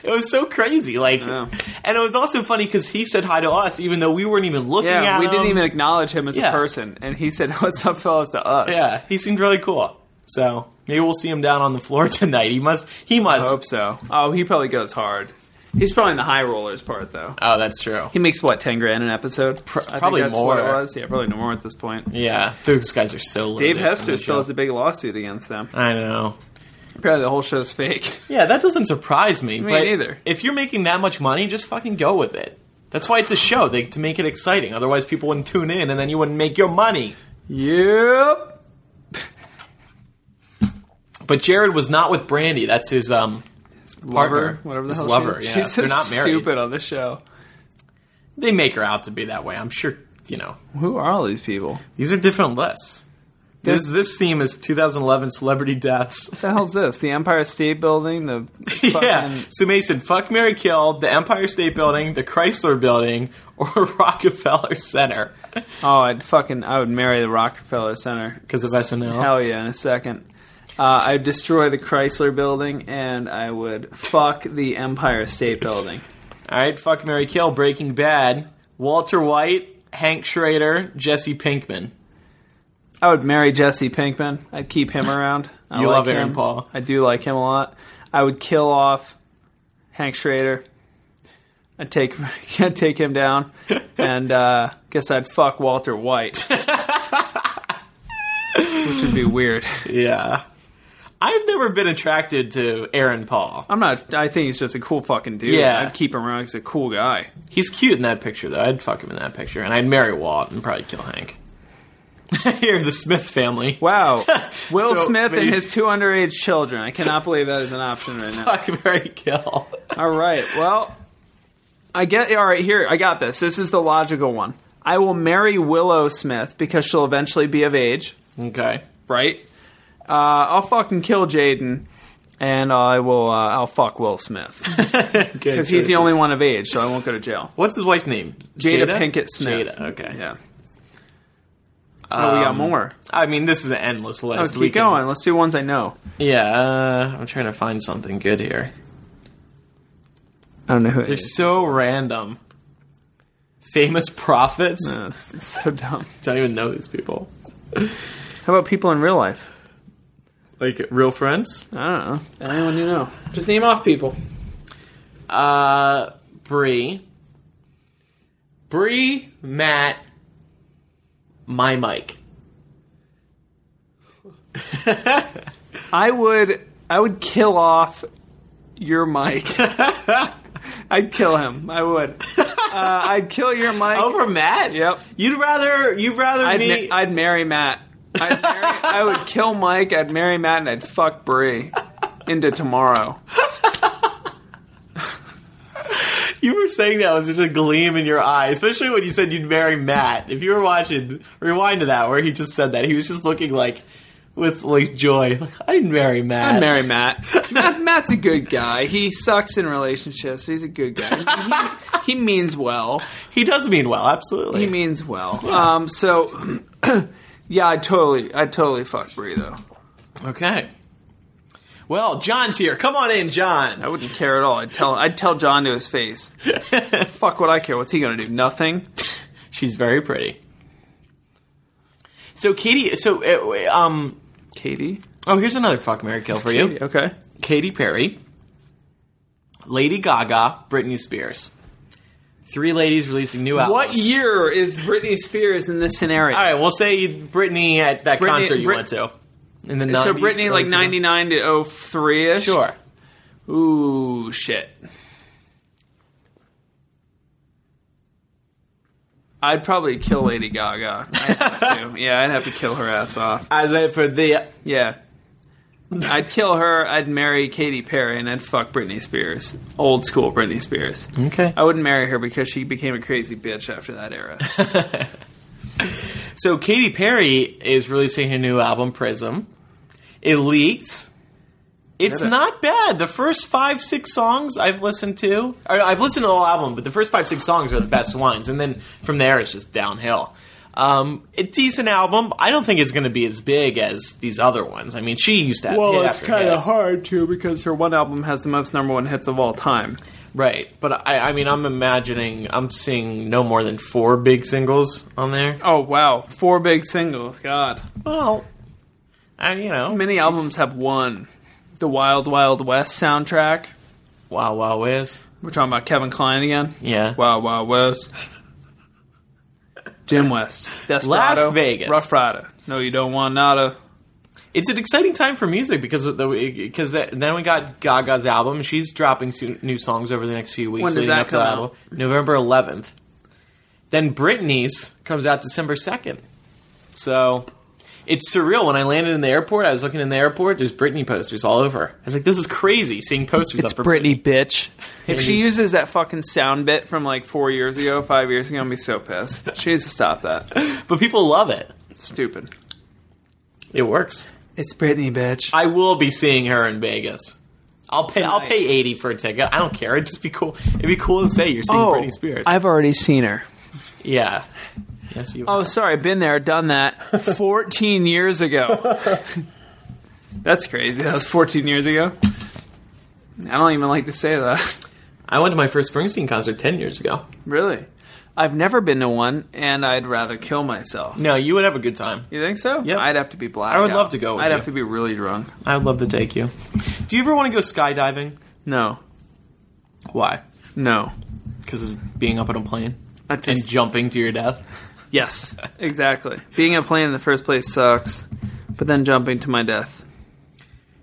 (laughs) it was so crazy. Like Yeah. and it was also funny because he said hi to us even though we weren't even looking at Yeah, him. we didn't even acknowledge him as Yeah. a person, and he said, (laughs) "What's up, fellas?" to us. Yeah, he seemed really cool. So maybe we'll see him down on the floor (laughs) tonight. He must. He I must. hope so. Oh, he probably goes hard. He's probably in the high rollers part though. Oh, that's true. He makes what ten grand an episode? I think probably that's What it more. was. Yeah, probably no more at this point. Yeah, those guys are so. Dave Hester still has a big lawsuit against them. I know. Apparently, the whole show's fake. (laughs) Yeah, that doesn't surprise me. Me but neither. If you're making that much money, just fucking go with it. That's why it's a show, they, to make it exciting. Otherwise, people wouldn't tune in, and then you wouldn't make your money. Yep. (laughs) But Jared was not with Brandi. That's his um partner, Lover, whatever the his hell. lover. she, yeah, she's they're not married. stupid on the show. They make her out to be that way. I'm sure. You know, Who are all these people? these are different lists. This this theme is 2011 celebrity deaths. What the hell's this? The Empire State Building? The (laughs) yeah. So Mason, fuck Mary Kill, the Empire State Building, the Chrysler Building, or (laughs) Rockefeller Center. Oh, I'd fucking I would marry the Rockefeller Center because of SNL? Hell yeah, in a second. Uh, I'd destroy the Chrysler Building and I would fuck the Empire State Building. (laughs) All right, fuck Mary Kill, Breaking Bad, Walter White, Hank Schrader, Jesse Pinkman. I would marry Jesse Pinkman. I'd keep him around. I You like love Aaron him. Paul. I do like him a lot. I would kill off Hank Schrader. I'd take (laughs) I'd take him down, (laughs) and uh, guess I'd fuck Walter White, which would be weird. Yeah. I've never been attracted to Aaron Paul. I'm not. I think he's just a cool fucking dude. Yeah. I'd keep him around. He's a cool guy. He's cute in that picture, though. I'd fuck him in that picture. And I'd marry Walt and probably kill Hank. (laughs) Here, the Smith family. Wow, (laughs) Will So, Smith and his two underage children. I cannot believe that is an option right now. Fuck Mary Kill. All right. Well, I get. All right, here I got this. This is the logical one. I will marry Willow Smith because she'll eventually be of age. Okay. Right. Uh, I'll fucking kill Jaden, and I will. Uh, I'll fuck Will Smith (laughs) because he's the only one of age, so I won't go to jail. What's his wife's name? Jada, Pinkett Smith. Jada, okay. Yeah. Oh, we got more. I mean, this is an endless Oh, list. keep We can- going. Let's do ones I know. Yeah, uh, I'm trying to find something good here. I don't know who it They're is. so random. Famous prophets. Uh, it's so (laughs) dumb. Don't even know these people. How about people in real life? Like real friends. I don't know. Anyone you know? Just name off people. Uh, Bree. Bree, Matt, my mic. I would I would kill off your mic. (laughs) I'd kill him. I would. Uh, I'd kill your mic. Over Matt. Yep. You'd rather you'd rather I'd, me. ma- I'd marry Matt. I'd marry, I would kill Mike. I'd marry Matt, and I'd fuck Brie into tomorrow. You were saying that with such a gleam in your eye, especially when you said you'd marry Matt. If you were watching, rewind to that where he just said that. He was just looking like with like joy. Like, I'd marry Matt. I'd marry Matt. (laughs) Matt. Matt's a good guy. He sucks in relationships. He's a good guy. He, he means well. He does mean well, absolutely. He means well. Um. So, (clears throat) yeah, I totally, I totally fuck Brie though. okay. Well, John's here. Come on in, John. I wouldn't care at all. I'd tell I'd tell John to his face. (laughs) Fuck what I care. What's he gonna do? Nothing. (laughs) She's very pretty. So Katie, so uh, um, Katie. oh, here's another fuck Mary kill for you. Katie, Okay. Katy Perry, Lady Gaga, Britney Spears. Three ladies releasing new albums. What year is Britney Spears in this scenario? All right, we'll say Britney at that Britney- concert you Brit- went to in the so 90s, Britney like 99 to 03 ish. Sure. Ooh shit. I'd probably kill Lady Gaga. I'd. (laughs) Yeah, I'd have to kill her ass off. I live for the. Yeah. I'd kill her, I'd marry Katy Perry, and I'd fuck Britney Spears. Old school Britney Spears. Okay. I wouldn't marry her because she became a crazy bitch after that era. (laughs) So Katy Perry is releasing her new album, Prism. It leaked. It's it? not bad. The first five, six songs I've listened to, or I've listened to the whole album, but the first five, six songs are the best ones, and then from there it's just downhill. Um, a decent album. I don't think it's going to be as big as these other ones. I mean, she used to have well, it's kind of hard too because her one album has the most number one hits of all time. Right? But I, I mean, I'm imagining I'm seeing no more than four big singles on there. Oh wow, four big singles. God, Well, I, you know, many she's- albums have one. The Wild Wild West soundtrack. Wow, wow, West. We're talking about Kevin Kline again. Yeah. Wow, wow, West. Jim West. Desperado. Las Vegas. Rough Rider. No, you don't want nada. It's an exciting time for music because of the because then we got Gaga's album. She's dropping new songs over the next few weeks. When does that up to the come album. November 11th. Then Britney's comes out December 2nd. So it's surreal. When I landed in the airport, I was looking in the airport. There's Britney posters all over. I was like, "This is crazy." Seeing posters It's up for Britney, bitch. (laughs) If she uses that fucking sound bit from like four years ago, five years ago, I'm gonna be so pissed. She needs to stop that. (laughs) but people love it. Stupid. It works. It's Britney, bitch. I will be seeing her in Vegas. I'll pay. I'll pay eighty for a ticket. I don't care. It'd just be cool. It'd be cool to say you're seeing oh, Britney Spears. Oh, I've already seen her. yeah. Yes, you. Oh, sorry, been there, done that (laughs) 14 years ago. That's crazy. That was 14 years ago. I don't even like to say that. I went to my first Springsteen concert ten years ago. Really? I've never been to one, and I'd rather kill myself. No, you would have a good time. You think so? Yeah. I'd have to be black. I would love to go with I'd you. have to be really drunk. I would love to take you. Do you ever want to go skydiving? No. Why? No. Because being up on a plane I and just, jumping to your death. yes, exactly. Being a plane in the first place sucks, but then jumping to my death.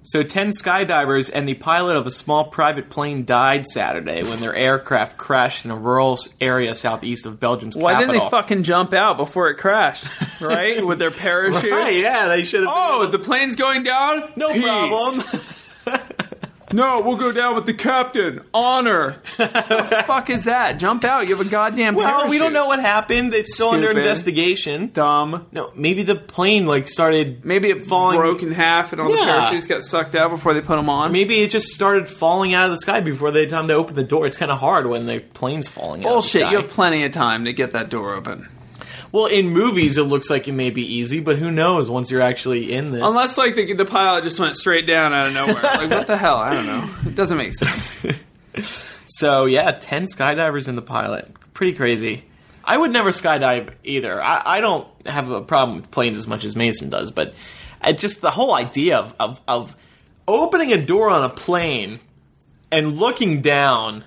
So, 10 skydivers and the pilot of a small private plane died Saturday when their aircraft crashed in a rural area southeast of Belgium's Why capital. didn't they fucking jump out before it crashed? Right? With their parachute? (laughs) Right, yeah, they should have. Oh, the plane's going down? no Peace. problem. (laughs) No, we'll go down with the captain. Honor. (laughs) the fuck is that? Jump out. You have a goddamn well, parachute. we don't know what happened. It's still under Stupid. investigation. Dumb. No, maybe the plane like started. Maybe it Falling- broke in half and all the Yeah. parachutes got sucked out before they put them on. Maybe it just started falling out of the sky before they had time to open the door. It's kind of hard when the plane's falling out. Bullshit. Of the You have plenty of time to get that door open. Well, in movies, it looks like it may be easy, but who knows once you're actually in the. Unless, like, the, the pilot just went straight down out of nowhere. (laughs) like, what the hell? I don't know. It doesn't make sense. (laughs) So yeah, ten skydivers in the pilot. Pretty crazy. I would never skydive either. I, I don't have a problem with planes as much as Mason does, but just the whole idea of, of of opening a door on a plane and looking down.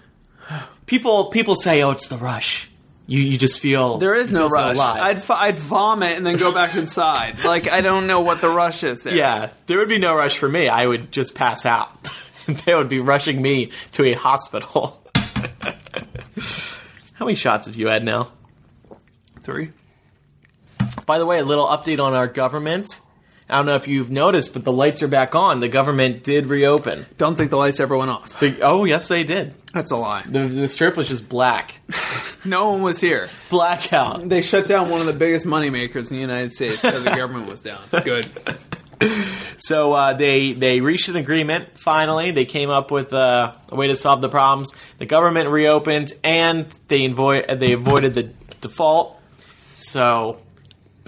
People people say, "Oh, it's the rush." You you just feel There is no feel so rush. I'd, I'd vomit and then go back inside. (laughs) like, I don't know what the rush is there. Yeah, there would be no rush for me. I would just pass out. (laughs) they would be rushing me to a hospital. (laughs) How many shots have you had now? Three. By the way, a little update on our government. I don't know if you've noticed, but the lights are back on. The government did reopen. Don't think the lights ever went off. The, oh, yes, they did. That's a lie. The, the strip was just black. No one was here. Blackout. They shut down one of the biggest moneymakers in the United States because the (laughs) government was down. Good. So uh, they they reached an agreement. Finally, they came up with uh, a way to solve the problems. The government reopened, and they avoid they avoided the default. So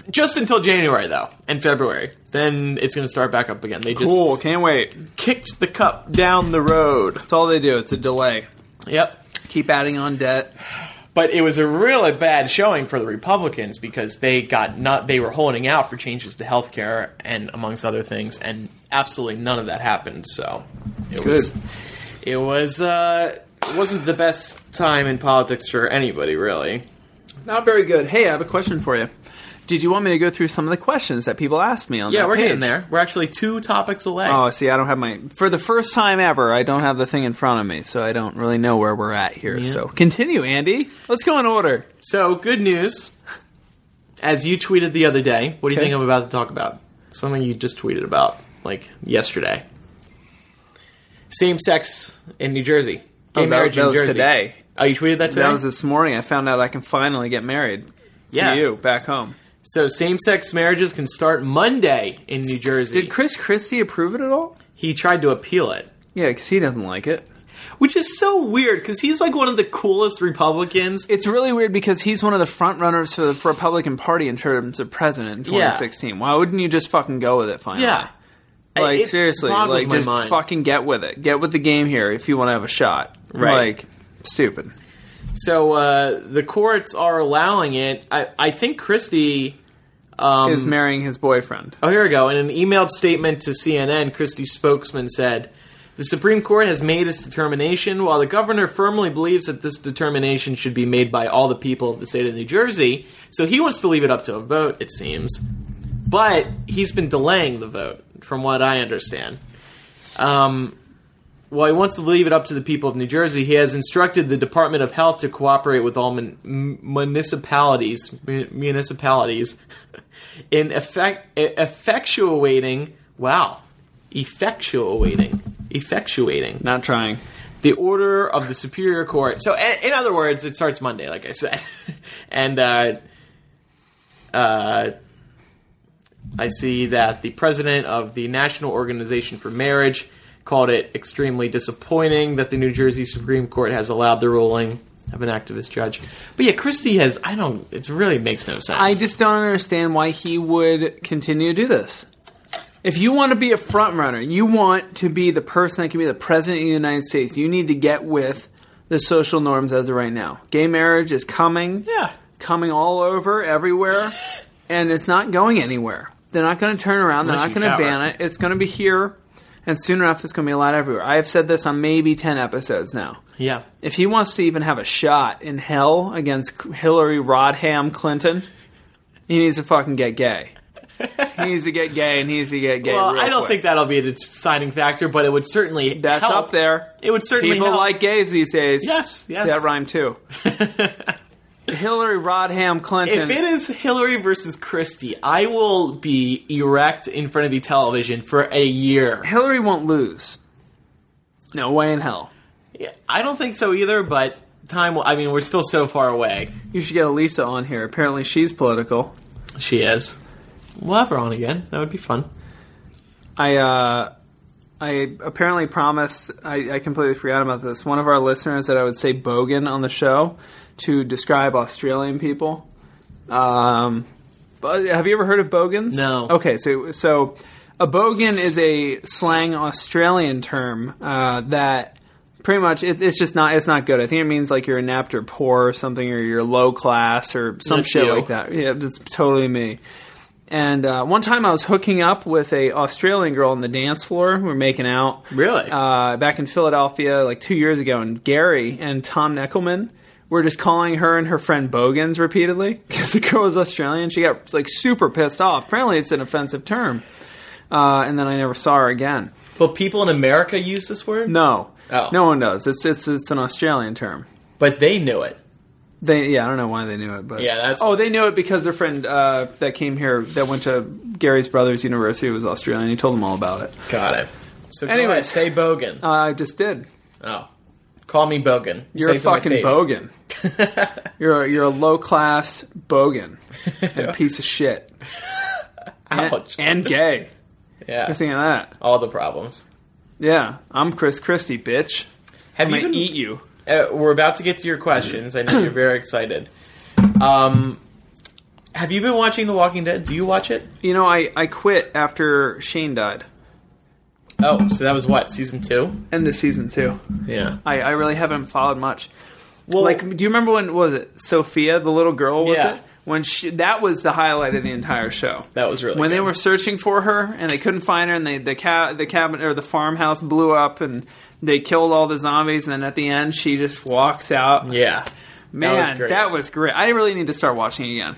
just until January though, and February, then it's going to start back up again. They just Cool. Can't wait. kicked the cup down the road. That's all they do. It's a delay. Yep. Keep adding on debt. But it was a really bad showing for the Republicans because they got not they were holding out for changes to health care and amongst other things, and absolutely none of that happened. So it was it was uh, it wasn't the best time in politics for anybody really. Not very good. Hey, I have a question for you. Did you want me to go through some of the questions that people asked me on the? Yeah, that we're page? getting there. We're actually two topics away. Oh, see, I don't have my for the first time ever. I don't have the thing in front of me, so I don't really know where we're at here. Yeah. So continue, Andy. Let's go in order. So good news. As you tweeted the other day, what do you Okay. think I'm about to talk about? Something you just tweeted about like yesterday. Same sex in New Jersey. Oh, Gay Oh, marriage that in was Jersey. today. Oh, you tweeted that today. That was this morning. I found out I can finally get married to Yeah. you back home. So same-sex marriages can start Monday in New Jersey. Did Chris Christie approve it at all? he tried to appeal it, Yeah, because he doesn't like it. which is so weird because he's like one of the coolest Republicans. It's really weird because he's one of the front runners for the Republican Party in terms of president in Yeah. 2016. Why wouldn't you just fucking go with it finally? Yeah. Like It seriously, like just mind. fucking get with it. Get with the game here if you want to have a shot. Right. Like stupid. So uh, the courts are allowing it. I, I think Christie. Um, Is marrying his boyfriend. Oh, here we go. In an emailed statement to CNN, Christie's spokesman said, The Supreme Court has made its determination. While the governor firmly believes that this determination should be made by all the people of the state of New Jersey, so he wants to leave it up to a vote, it seems. But he's been delaying the vote, from what I understand. Um, while he wants to leave it up to the people of New Jersey, he has instructed the Department of Health to cooperate with all mun- municipalities mu- municipalities (laughs) in effect effectuating wow effectuating effectuating Not trying. the order of the Superior Court. So, in, in other words, it starts Monday, like I said, (laughs) and uh, uh, I see that the president of the National Organization for Marriage called it extremely disappointing that the New Jersey Supreme Court has allowed the ruling of an activist judge. But yeah, Christie has. I don't. It really makes no sense. I just don't understand why he would continue to do this. If you want to be a front runner, you want to be the person that can be the president of the United States, you need to get with the social norms as of right now. Gay marriage is coming, yeah. coming all over, everywhere, (laughs) and it's not going anywhere. They're not going to turn around. They're Unless not going to ban it. It's going to be here, and soon enough, it's going to be a lot everywhere. I have said this on maybe 10 episodes now. Yeah. If he wants to even have a shot in hell against Hillary Rodham Clinton, he needs to fucking get gay. he needs to get gay, and he needs to get gay. Well, I don't quick. think that'll be a deciding factor, but it would certainly that's help. up there. It would certainly People help. like gays these days. Yes, yes. that rhyme too. (laughs) Hillary Rodham Clinton. If it is Hillary versus Christie, I will be erect in front of the television for a year. Hillary won't lose. No way in hell. Yeah, I don't think so either, but time will. I mean, we're still so far away. You should get Elisa on here. Apparently, she's political. She is. We'll have her on again. That would be fun. I uh, I apparently promised. I, I completely forgot about this. One of our listeners that I would say bogan on the show to describe Australian people. Um, but have you ever heard of bogans? No. Okay, so so a bogan is a slang Australian term uh, that pretty much it, it's just not it's not good. I think it means like you're inept or poor or something, or you're low class or some That's shit you. like that. Yeah, that's totally me. And uh, one time I was hooking up with a Australian girl on the dance floor. We were making out. Really? Uh, back in Philadelphia, like two years ago, and Gary and Tom Neckelman were just calling her and her friend Bogans repeatedly because the girl was Australian. She got like super pissed off. Apparently, it's an offensive term. Uh, and then I never saw her again. But people in America use this word, No, Oh. no one does. It's it's it's an Australian term. but they knew it. They yeah, I don't know why they knew it, but Yeah, that's oh, they knew it because their friend uh, that came here that went to Gary's brother's university was Australian. He told them all about it. Got it. So anyway, say Bogan. Uh, I just did. oh, call me Bogan. You're Say a it to my fucking bogan. (laughs) you're a, you're a low class bogan and a piece of shit (laughs) and, Ouch. and gay. yeah, I think of that. all the problems. Yeah, I'm Chris Christie, bitch. Have I'm you been, eat you. uh, we're about to get to your questions. I know you're very excited. Um, have you been watching The Walking Dead? Do you watch it? You know, I I quit after Shane died. Oh, so that was what season two? End of season two. Yeah. I, I really haven't followed much. Well, like, do you remember when was it Sophia, the little girl? Was Yeah. it when she? That was the highlight of the entire show. that was really when they were searching for her and they couldn't find her, and they the ca- the cabin or the farmhouse blew up, and they killed all the zombies, and then at the end she just walks out. Yeah. Man, was great. that was great. I really need to start watching it again.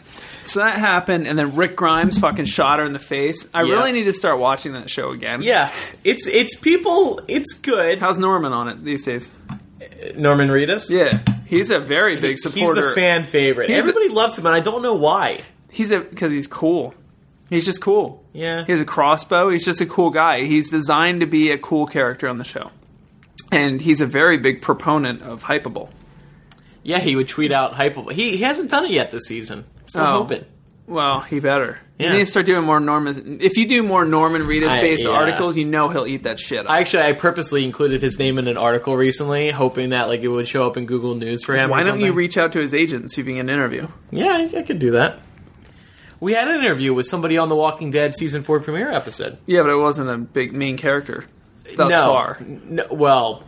So that happened, and then Rick Grimes fucking shot her in the face. I Yeah. really need to start watching that show again. Yeah, it's it's people. It's good. How's Norman on it these days? Uh, Norman Reedus. Yeah, he's a very big supporter. he's the fan favorite. He's a- Everybody loves him, and I don't know why. He's a because he's cool. He's just cool. Yeah. He has a crossbow. He's just a cool guy. He's designed to be a cool character on the show, and he's a very big proponent of Hypable. Yeah, he would tweet out hype. He, he hasn't done it yet this season. Still Oh. hoping. Well, he better. Yeah. You need to start doing more Norman. If you do more Norman Reedus based yeah. articles, you know he'll eat that shit. Up. I actually I purposely included his name in an article recently, hoping that like it would show up in Google News for him. Why don't you reach out to his agent and see if you can get an interview? Yeah, I, I could do that. We had an interview with somebody on the Walking Dead season four premiere episode. Yeah, but it wasn't a big main character thus no, far. no, well,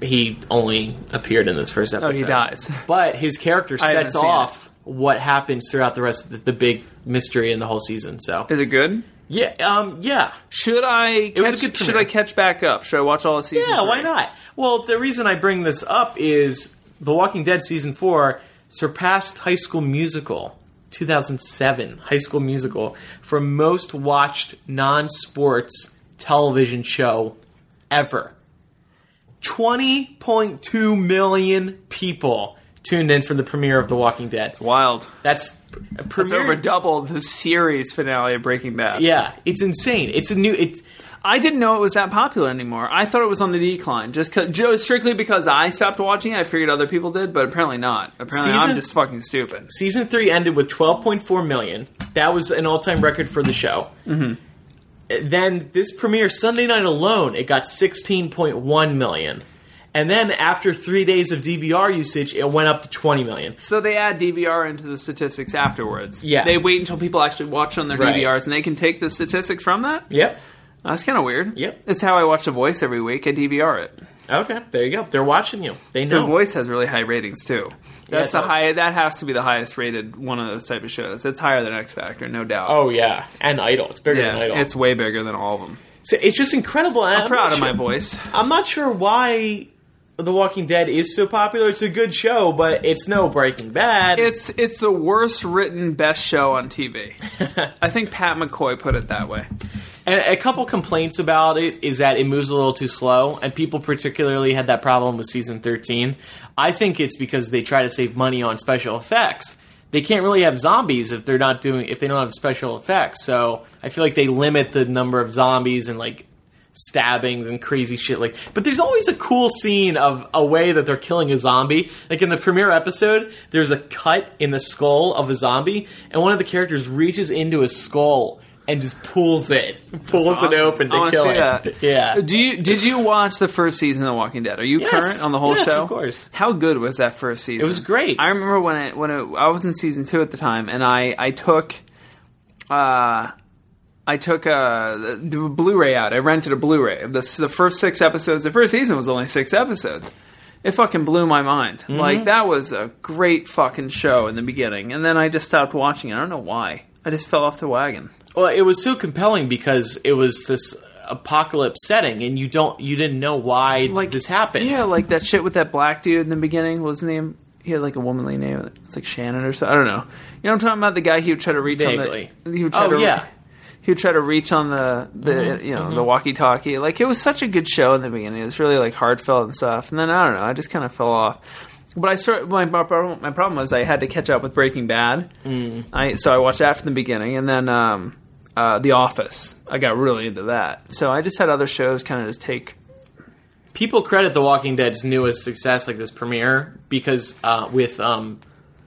he only appeared in this first episode. Oh, he dies. But his character sets off what happens throughout the rest of the, the big mystery in the whole season. So Is it good? Yeah, um, yeah, Should I catch, should premiere. I catch back up? Should I watch all of season? yeah. Why not? Well, the reason I bring this up is The Walking Dead season four surpassed High School Musical. 2007 High School Musical for most watched non-sports television show ever. 20.2 million people tuned in for the premiere of The Walking Dead. Wild. That's a It's premiere. over double the series finale of Breaking Bad. yeah, it's insane. It's a new. It's I didn't know it was that popular anymore. I thought it was on the decline, just strictly because I stopped watching. it. I figured other people did, but apparently not. Apparently, I'm Season- just fucking stupid. season three ended with 12.4 million. That was an all-time record for the show. Mm-hmm. Then this premiere Sunday night alone, it got 16.1 million. And then after three days of DVR usage, it went up to 20 million. So they add DVR into the statistics afterwards. Yeah. they wait until people actually watch on their Right. DVRs, and they can take the statistics from that. Yep. That's kind of weird. Yep. It's how I watch The Voice every week. I DVR it. Okay, there you go. They're watching you. They The know. Voice has really high ratings too. That's it the does. high. That has to be the highest rated one of those type of shows. It's higher than X Factor, no doubt. Oh yeah, and Idol. It's bigger than Idol. it's way bigger than all of them. so it's just incredible. and I'm, proud of my voice. I'm not sure why The Walking Dead is so popular. It's a good show, but it's no Breaking Bad. It's it's the worst written best show on TV. (laughs) I think Pat McCoy put it that way. And a couple complaints about it is that it moves a little too slow, and people particularly had that problem with season 13. I think it's because they try to save money on special effects. They can't really have zombies if they're not doing if they don't have special effects. So I feel like they limit the number of zombies and like stabbings and crazy shit like but there's always a cool scene of a way that they're killing a zombie like in the premiere episode there's a cut in the skull of a zombie and one of the characters reaches into his skull and just pulls it (laughs) pulls Awesome. it open to kill it that. (laughs) yeah Do you did you watch the first season of The Walking Dead? Are you Yes. current on the whole Yes, show? of course. How good was that first season? It was great. I remember when it when it, I was in season two at the time, and I I took. Uh, I took uh, the, the Blu-ray out. I rented a Blu-ray. The, the first six episodes. The first season was only six episodes. It fucking blew my mind. Mm-hmm. Like that was a great fucking show in the beginning, and then I just stopped watching it. I don't know why. I just fell off the wagon. well it was so compelling because it was this apocalypse setting and you don't you didn't know why Like this happened Yeah, like that shit with that black dude in the beginning. What was his name? He had like a womanly name. It's like Shannon or something. I don't know. You know what I'm talking about? The guy he would try to reach Vaguely. on the. He would try Oh, to, yeah. He would try to reach on the the Mm-hmm, you know the walkie-talkie. Like it was such a good show in the beginning. It was really like heartfelt and stuff. And then I don't know. I just kind of fell off. But I started. My, my problem. My problem was I had to catch up with Breaking Bad. Mm. I so I watched that from the beginning, and then um, uh, The Office. I got really into that. So I just had other shows kind of just take people credit The Walking Dead's newest success, like this premiere, because uh, with um,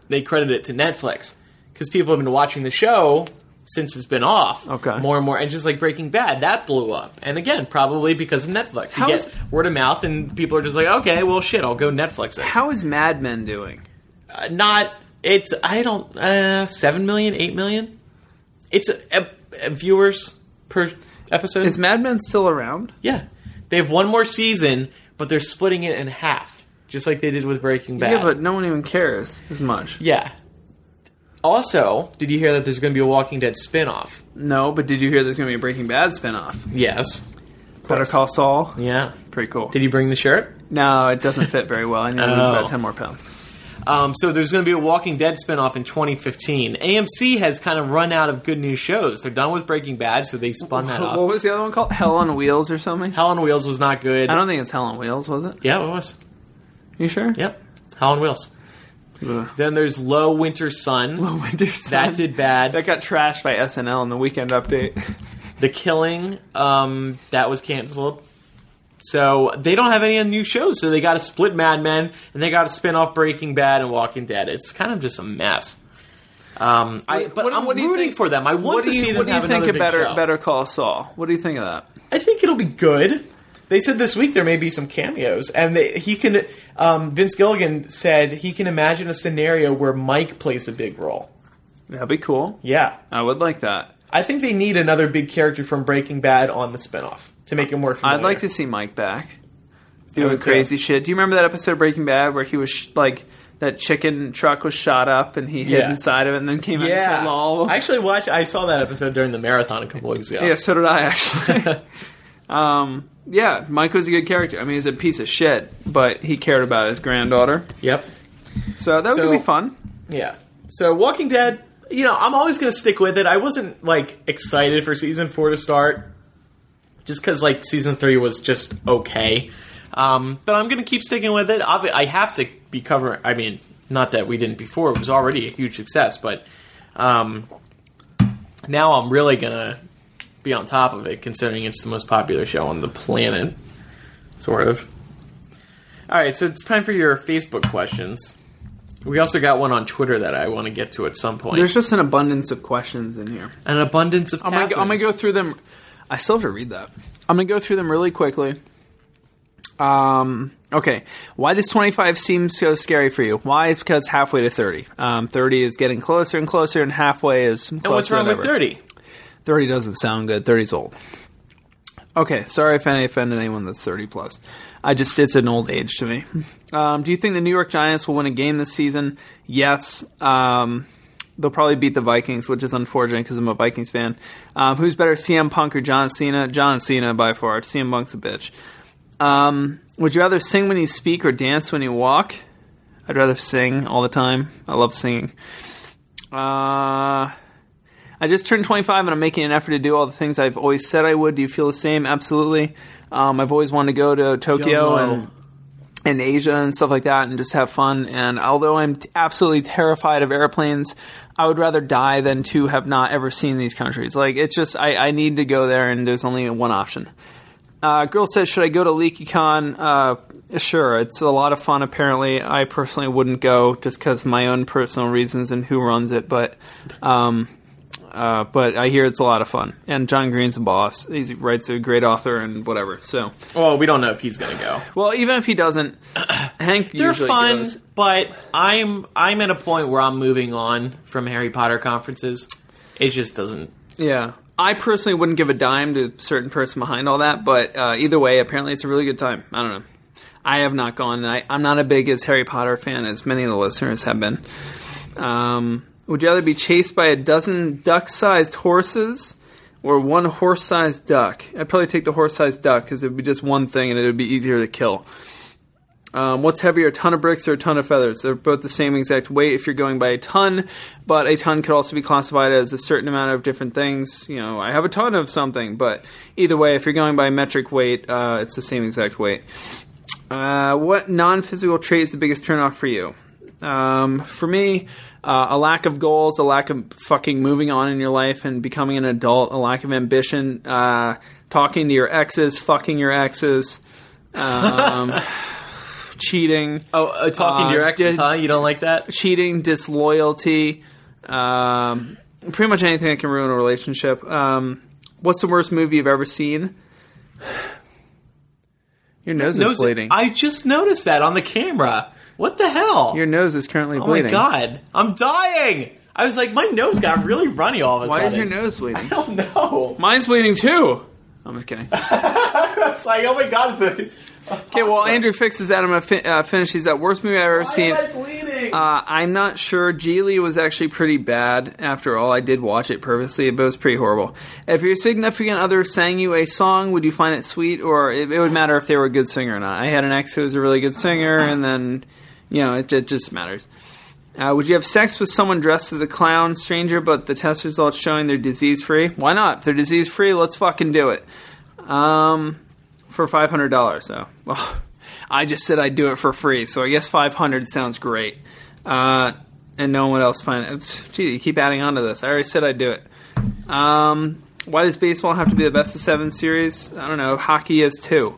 they credit it to Netflix because people have been watching the show since it's been off. Okay. more and more, and just like Breaking Bad, that blew up, and again, probably because of Netflix. You How get is- word of mouth, and people are just like, okay, well, shit, I'll go Netflix it. How is Mad Men doing? Uh, not it's I don't uh, seven million, eight million. It's uh, viewers per episode. Is Mad Men still around? Yeah. They have one more season, but they're splitting it in half, just like they did with Breaking Bad. Yeah, but no one even cares as much. Yeah. Also, did you hear that there's going to be a Walking Dead spin-off? No, but did you hear there's going to be a Breaking Bad spinoff? Yes. Better Call Saul. Yeah. Pretty cool. Did you bring the shirt? no, it doesn't fit very well. I need to lose about ten more pounds. Um, so there's going to be a Walking Dead spin-off in 2015. AMC has kind of run out of good news shows. They're done with Breaking Bad, so they spun that off. What was the other one called? Hell on Wheels or something? Hell on Wheels was not good. I don't think it's Hell on Wheels, was it? Yeah, it was. You sure? Yep. Hell on Wheels. Ugh. Then there's Low Winter Sun. Low Winter Sun. That did bad. That got trashed by SNL in the Weekend Update. (laughs) The Killing, um, that was canceled. So they don't have any new shows, so they got to split Mad Men and they got to spin off Breaking Bad and Walking Dead. It's kind of just a mess. Um, I, but What- I'm what rooting think- for them. I want to you, see them what do you have think another of Better show. Better Call Saul? What do you think of that? I think it'll be good. They said this week there may be some cameos, and they, he can. Um, Vince Gilligan said he can imagine a scenario where Mike plays a big role. That'd be cool. Yeah, I would like that. I think they need another big character from Breaking Bad on the spinoff to make it more. Familiar. I'd like to see Mike back doing would too. crazy shit. Do you remember that episode of Breaking Bad where he was sh- like that chicken truck was shot up and he hid inside of it and then came out Yeah, lol. I actually watched. I saw that episode during the marathon a couple weeks ago. Yeah, so did I actually. (laughs) (laughs) um, yeah, Mike was a good character. I mean, he's a piece of shit, but he cared about his granddaughter. Yep. So that was So- would be fun. Yeah. So Walking Dead, you know, I'm always going to stick with it. I wasn't like excited for season 4 to start just cuz like season 3 was just okay. Um, but I'm going to keep sticking with it. Obvi- I have to be covering I mean, not that we didn't before. It was already a huge success, but um, now I'm really going to be on top of it considering it's the most popular show on the planet sort of. All right, so it's time for your Facebook questions. We also got one on Twitter that I want to get to at some point. There's just an abundance of questions in here. an abundance of. I'm gonna, I'm gonna go through them. I still have to read that. I'm gonna go through them really quickly. Um. Okay. Why does 25 seem so scary for you? Why is because halfway to 30. Um. 30 is getting closer and closer, and halfway is. And what's wrong with thirty? 30 doesn't sound good. 30's old. Okay, sorry if I offended anyone that's 30 plus. I just, it's an old age to me. Um, do you think the New York Giants will win a game this season? Yes. Um, they'll probably beat the Vikings, which is unfortunate because I'm a Vikings fan. Um, who's better, CM Punk or John Cena? John Cena by far. CM Punk's a bitch. Um, would you rather sing when you speak or dance when you walk? I'd rather sing all the time. I love singing. Uh, I just turned 25 and I'm making an effort to do all the things I've always said I would. Do you feel the same? Absolutely. Um, I've always wanted to go to Tokyo and and Asia and stuff like that and just have fun. And although I'm t- absolutely terrified of airplanes, I would rather die than to have not ever seen these countries. Like it's just I, I need to go there and there's only one option. Uh, girl says, should I go to LeakyCon? Uh, sure, it's a lot of fun. Apparently, I personally wouldn't go just because my own personal reasons and who runs it. But, um, uh, but I hear it's a lot of fun. And John Green's a boss. He writes a great author and whatever. So, Well, we don't know if he's going to go. well, even if he doesn't, (clears throat) Hank They're fun, goes. but I'm I'm at a point where I'm moving on from Harry Potter conferences. It just doesn't. Yeah. I personally wouldn't give a dime to a certain person behind all that, but uh, either way, apparently it's a really good time. I don't know. I have not gone, and I, I'm not a big as Harry Potter fan as many of the listeners have been. Um, would you rather be chased by a dozen duck-sized horses or one horse-sized duck? I'd probably take the horse-sized duck because it would be just one thing, and it would be easier to kill. Um, what's heavier, a ton of bricks or a ton of feathers? They're both the same exact weight if you're going by a ton, but a ton could also be classified as a certain amount of different things. You know, I have a ton of something, but either way, if you're going by metric weight, uh, it's the same exact weight. Uh, what non physical trait is the biggest turnoff for you? Um, for me, uh, a lack of goals, a lack of fucking moving on in your life and becoming an adult, a lack of ambition, uh, talking to your exes, fucking your exes, um, (laughs) cheating, Oh, uh, talking Uh, to your exes, did- huh? You don't like that? cheating, disloyalty, um, pretty much anything that can ruin a relationship. Um, what's the worst movie you've ever seen? (sighs) Your nose, Nose- is bleeding. I just noticed that on the camera. What the hell? Your nose is currently oh bleeding. Oh my god, I'm dying. I was like, my nose got really runny all of a Why sudden. Why is your nose bleeding? (laughs) I don't know. Mine's bleeding too. I'm just kidding. (laughs) It's like, oh my god, it's. Okay, well, Andrew fixes that. I'm gonna uh, finish these up. Worst movie I've ever Why seen. am I bleeding? Uh, I'm not sure. Gigli was actually pretty bad. After all, I did watch it purposely, but it was pretty horrible. If your significant other sang you a song, would you find it sweet, or it, it would matter if they were a good singer or not? I had an ex who was a really good singer, and then you know it, it just matters. Uh, would you have sex with someone dressed as a clown, stranger, but the test results showing they're disease free? Why not? If they're disease free, let's fucking do it. Um, for five hundred dollars. So, well, (laughs) I just said I'd do it for free, so I guess five hundred sounds great. Uh, and no one else find it. (sighs) Gee, you keep adding on to this. I already said I'd do it. Um, why does baseball have to be the best of seven series? I don't know. Hockey is too.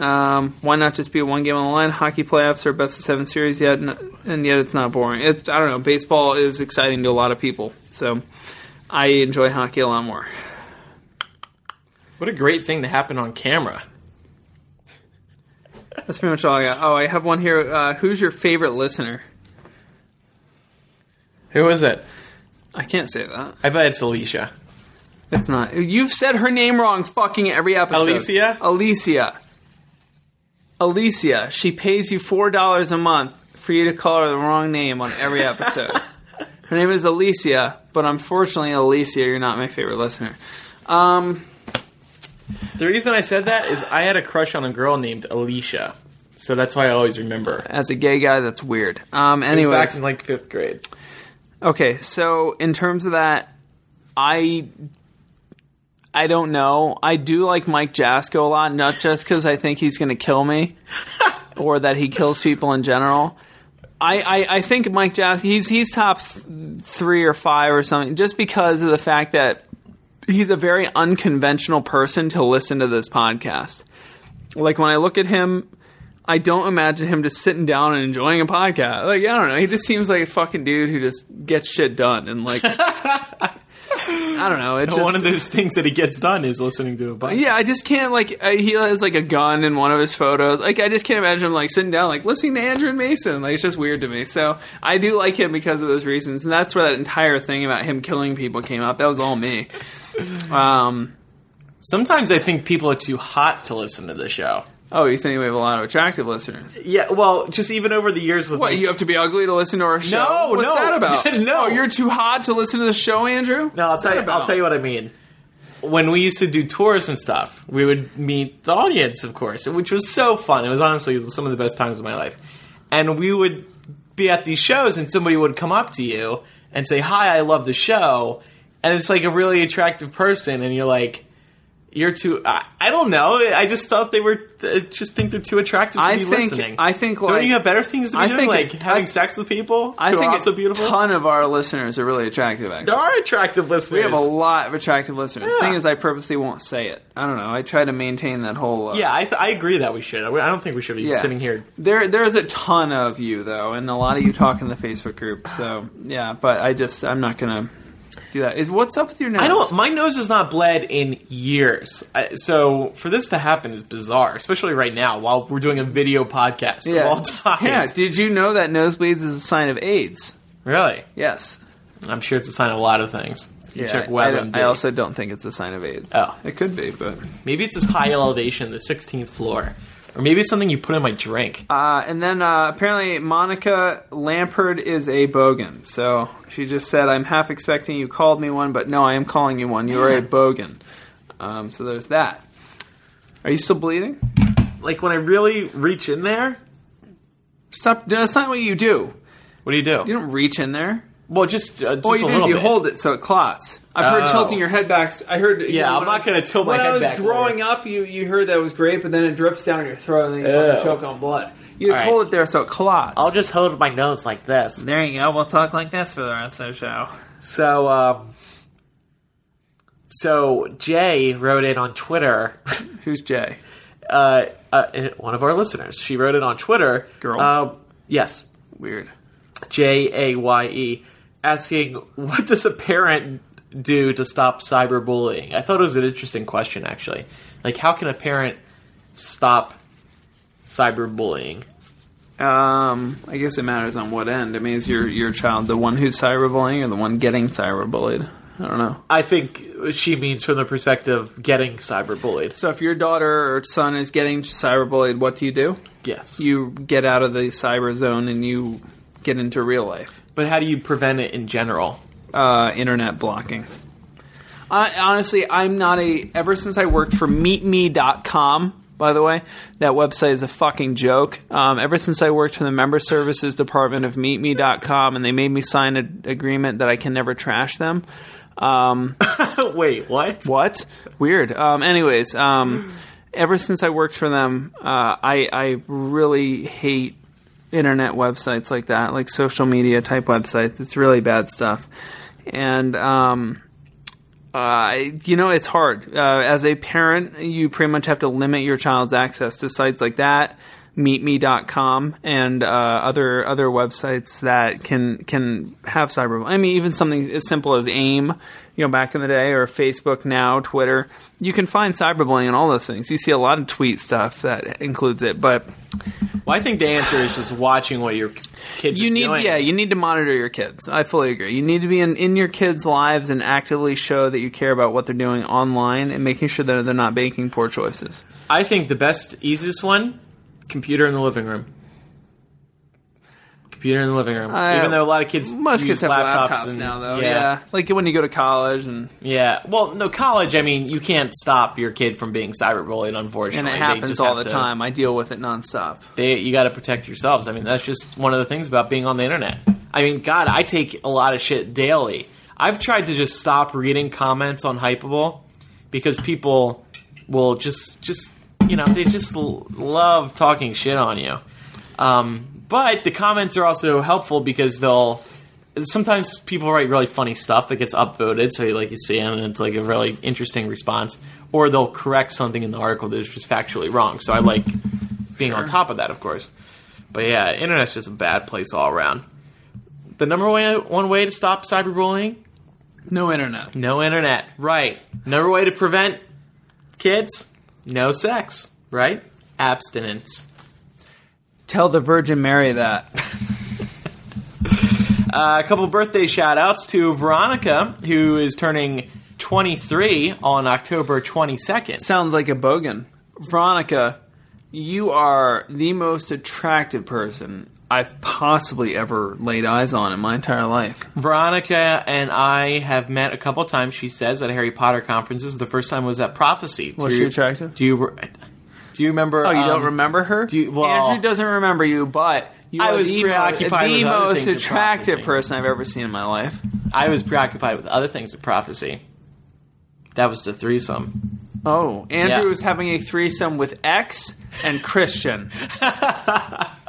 Um, why not just be a one game on the line? Hockey playoffs are best of seven series yet, and, and yet it's not boring. It, I don't know. Baseball is exciting to a lot of people, so I enjoy hockey a lot more. what a great thing to happen on camera. That's pretty much all I got. Oh, I have one here. Uh, who's your favorite listener? Who is it? I can't say that. I bet it's Alicia. It's not. You've said her name wrong fucking every episode. Alicia? Alicia. Alicia. She pays you $4 a month for you to call her the wrong name on every (laughs) episode. her name is Alicia, but unfortunately, Alicia, you're not my favorite listener. Um, The reason I said that is I had a crush on a girl named Alicia, so that's why I always remember. as a gay guy, that's weird. Um, anyways, back in like fifth grade. Okay, so in terms of that, I I don't know. I do like Mike Jasko a lot, not just because I think he's going to kill me (laughs) or that he kills people in general. I, I, I think Mike Jasko he's he's top th- three or five or something just because of the fact that he's a very unconventional person to listen to this podcast. Like when I look at him, I don't imagine him just sitting down and enjoying a podcast. Like I don't know, he just seems like a fucking dude who just gets shit done and like (laughs) I don't know. It's (laughs) just, One of those things that he gets done is listening to a podcast. yeah, I just can't like. Uh, he has like a gun in one of his photos. Like I just can't imagine him like sitting down like listening to Andrew and Mason. Like it's just weird to me. So I do like him because of those reasons, and that's where that entire thing about him killing people came up. That was all me. (laughs) Um. Sometimes I think people are too hot to listen to the show. Oh, you think we have a lot of attractive listeners? Yeah, well, just even over the years with What, you have to be ugly to listen to our show? No, What's no. that about? (laughs) No. Oh, you're too hot to listen to the show, Andrew? No, I'll What's tell you. I'll tell you what I mean. When we used to do tours and stuff, we would meet the audience, of course, which was so fun. It was honestly some of the best times of my life. And we would be at these shows, and somebody would come up to you and say, "Hi, I love the show," and it's like a really attractive person, and you're like. You're too. I, I don't know. I just thought they were. I just think they're too attractive to I be think- listening. I think, Like, Don't you have better things to be I doing, like it- having I- sex with people I think also a beautiful? ton of our listeners are really attractive, actually. there are attractive listeners. We have a lot of attractive listeners. Yeah. Thing is, I purposely won't say it. I don't know. I try to maintain that whole. Uh, Yeah, I, th- I agree that we should. I I don't think we should be Yeah. sitting here. There, there's a ton of you though, and a lot of you talk in the Facebook group. So yeah, but I just, I'm not gonna do that. Is what's up with your nose? I don't. My nose has not bled in years, I, so for this to happen is bizarre, especially right now while we're doing a video podcast yeah. of all times. Yeah. Did you know that nosebleeds is a sign of AIDS? really? Yes. I'm sure it's a sign of a lot of things. You check I, I. I also don't think it's a sign of AIDS. Oh. it could be, but. maybe it's this high elevation, the 16th floor, or maybe it's something you put in my drink. Uh, and then uh, apparently Monica Lampard is a bogan. So she just said, "I'm half expecting you called me one, but no, I am calling you one. You are a bogan." Um, so there's that. Are you still bleeding? Like when I really reach in there. Stop. That's not what you do. What do you do? You don't reach in there. Well, just, uh, just All a you do is little you bit. hold it so it clots. I've heard Oh. tilting your head back. I heard. you Yeah, know, I'm when not was- gonna tilt my when head I was back growing lower. up, you you heard that was great, but then it drips down your throat and then you Ew. choke on blood. You just All right. hold it there so it clots. I'll just hold my nose like this. There you go. We'll talk like this for the rest of the show. So, um, so Jay wrote in on Twitter. (laughs) Who's Jay? Uh, uh, one of our listeners. She wrote it on Twitter. Girl? Uh, yes, Weird. J A Y E, asking what does a parent do to stop cyberbullying? I thought it was an interesting question, actually. Like, how can a parent stop cyberbullying? Um, I guess it matters on what end. I mean, is your your child the one who's cyberbullying or the one getting cyberbullied? I don't know. I think she means from the perspective of getting cyberbullied. So if your daughter or son is getting cyberbullied, what do you do? Yes. You get out of the cyber zone and you get into real life. But how do you prevent it in general? Uh, internet blocking. I, honestly, I'm not a. Ever since I worked for MeetMe.com, by the way, that website is a fucking joke. Um, ever since I worked for the member services department of MeetMe.com, and they made me sign an agreement that I can never trash them. Um, (laughs) Wait, what? what? Weird. Um, anyways, um, ever since I worked for them, uh, I, I really hate internet websites like that, like social media type websites. It's really bad stuff. And, um, uh, you know, it's hard. Uh, as a parent, you pretty much have to limit your child's access to sites like that, meetme.com, and uh, other other websites that can can have cyberbullying. I mean, even something as simple as AIM, you know, back in the day, or Facebook now, Twitter. You can find cyberbullying and all those things. You see a lot of tweet stuff that includes it, but Well, I think the answer is just watching what your kids you are need doing. yeah you need to monitor your kids i fully agree you need to be in, in your kids lives and actively show that you care about what they're doing online and making sure that they're not making poor choices I think the best, easiest one, computer in the living room. computer in the living room. I- Even though a lot of kids Most use kids have laptops, laptops, and, now, though. Yeah. like when you go to college and Yeah. Well, no, college. I mean, you can't stop your kid from being cyberbullied. and Unfortunately, and it They happens just all have the to- time. I deal with it nonstop. They, you got to protect yourselves. I mean, that's just one of the things about being on the internet. I mean, God, I take a lot of shit daily. I've tried to just stop reading comments on Hypable because people will just, just you know, they just l- love talking shit on you. Um, but the comments are also helpful because they'll sometimes people write really funny stuff that gets upvoted, so you like you see it and it's like a really interesting response, or they'll correct something in the article that's just factually wrong. So I like being on top of that, of course. But yeah, internet's just a bad place all around. The number one one way to stop cyberbullying: No internet. no internet. Right. Number way to prevent kids: no sex. Right. Abstinence. Tell the Virgin Mary that. (laughs) Uh, a couple birthday shout outs to Veronica, who is turning 23 on October 22nd. Sounds like a bogan. Veronica, you are the most attractive person I've possibly ever laid eyes on in my entire life. Veronica and I have met a couple times, she says, at Harry Potter conferences. The first time was at Prophecy. Was Do she you- attractive? Do you, do you remember? Oh, you don't um, remember her? do you- well- Andrew doesn't remember you, but you I was the, preoccupied the other most attractive person I've ever seen in my life. I was preoccupied with other things at Prophecy. That was the threesome. Oh, Andrew Yeah. was having a threesome with X and Christian. (laughs)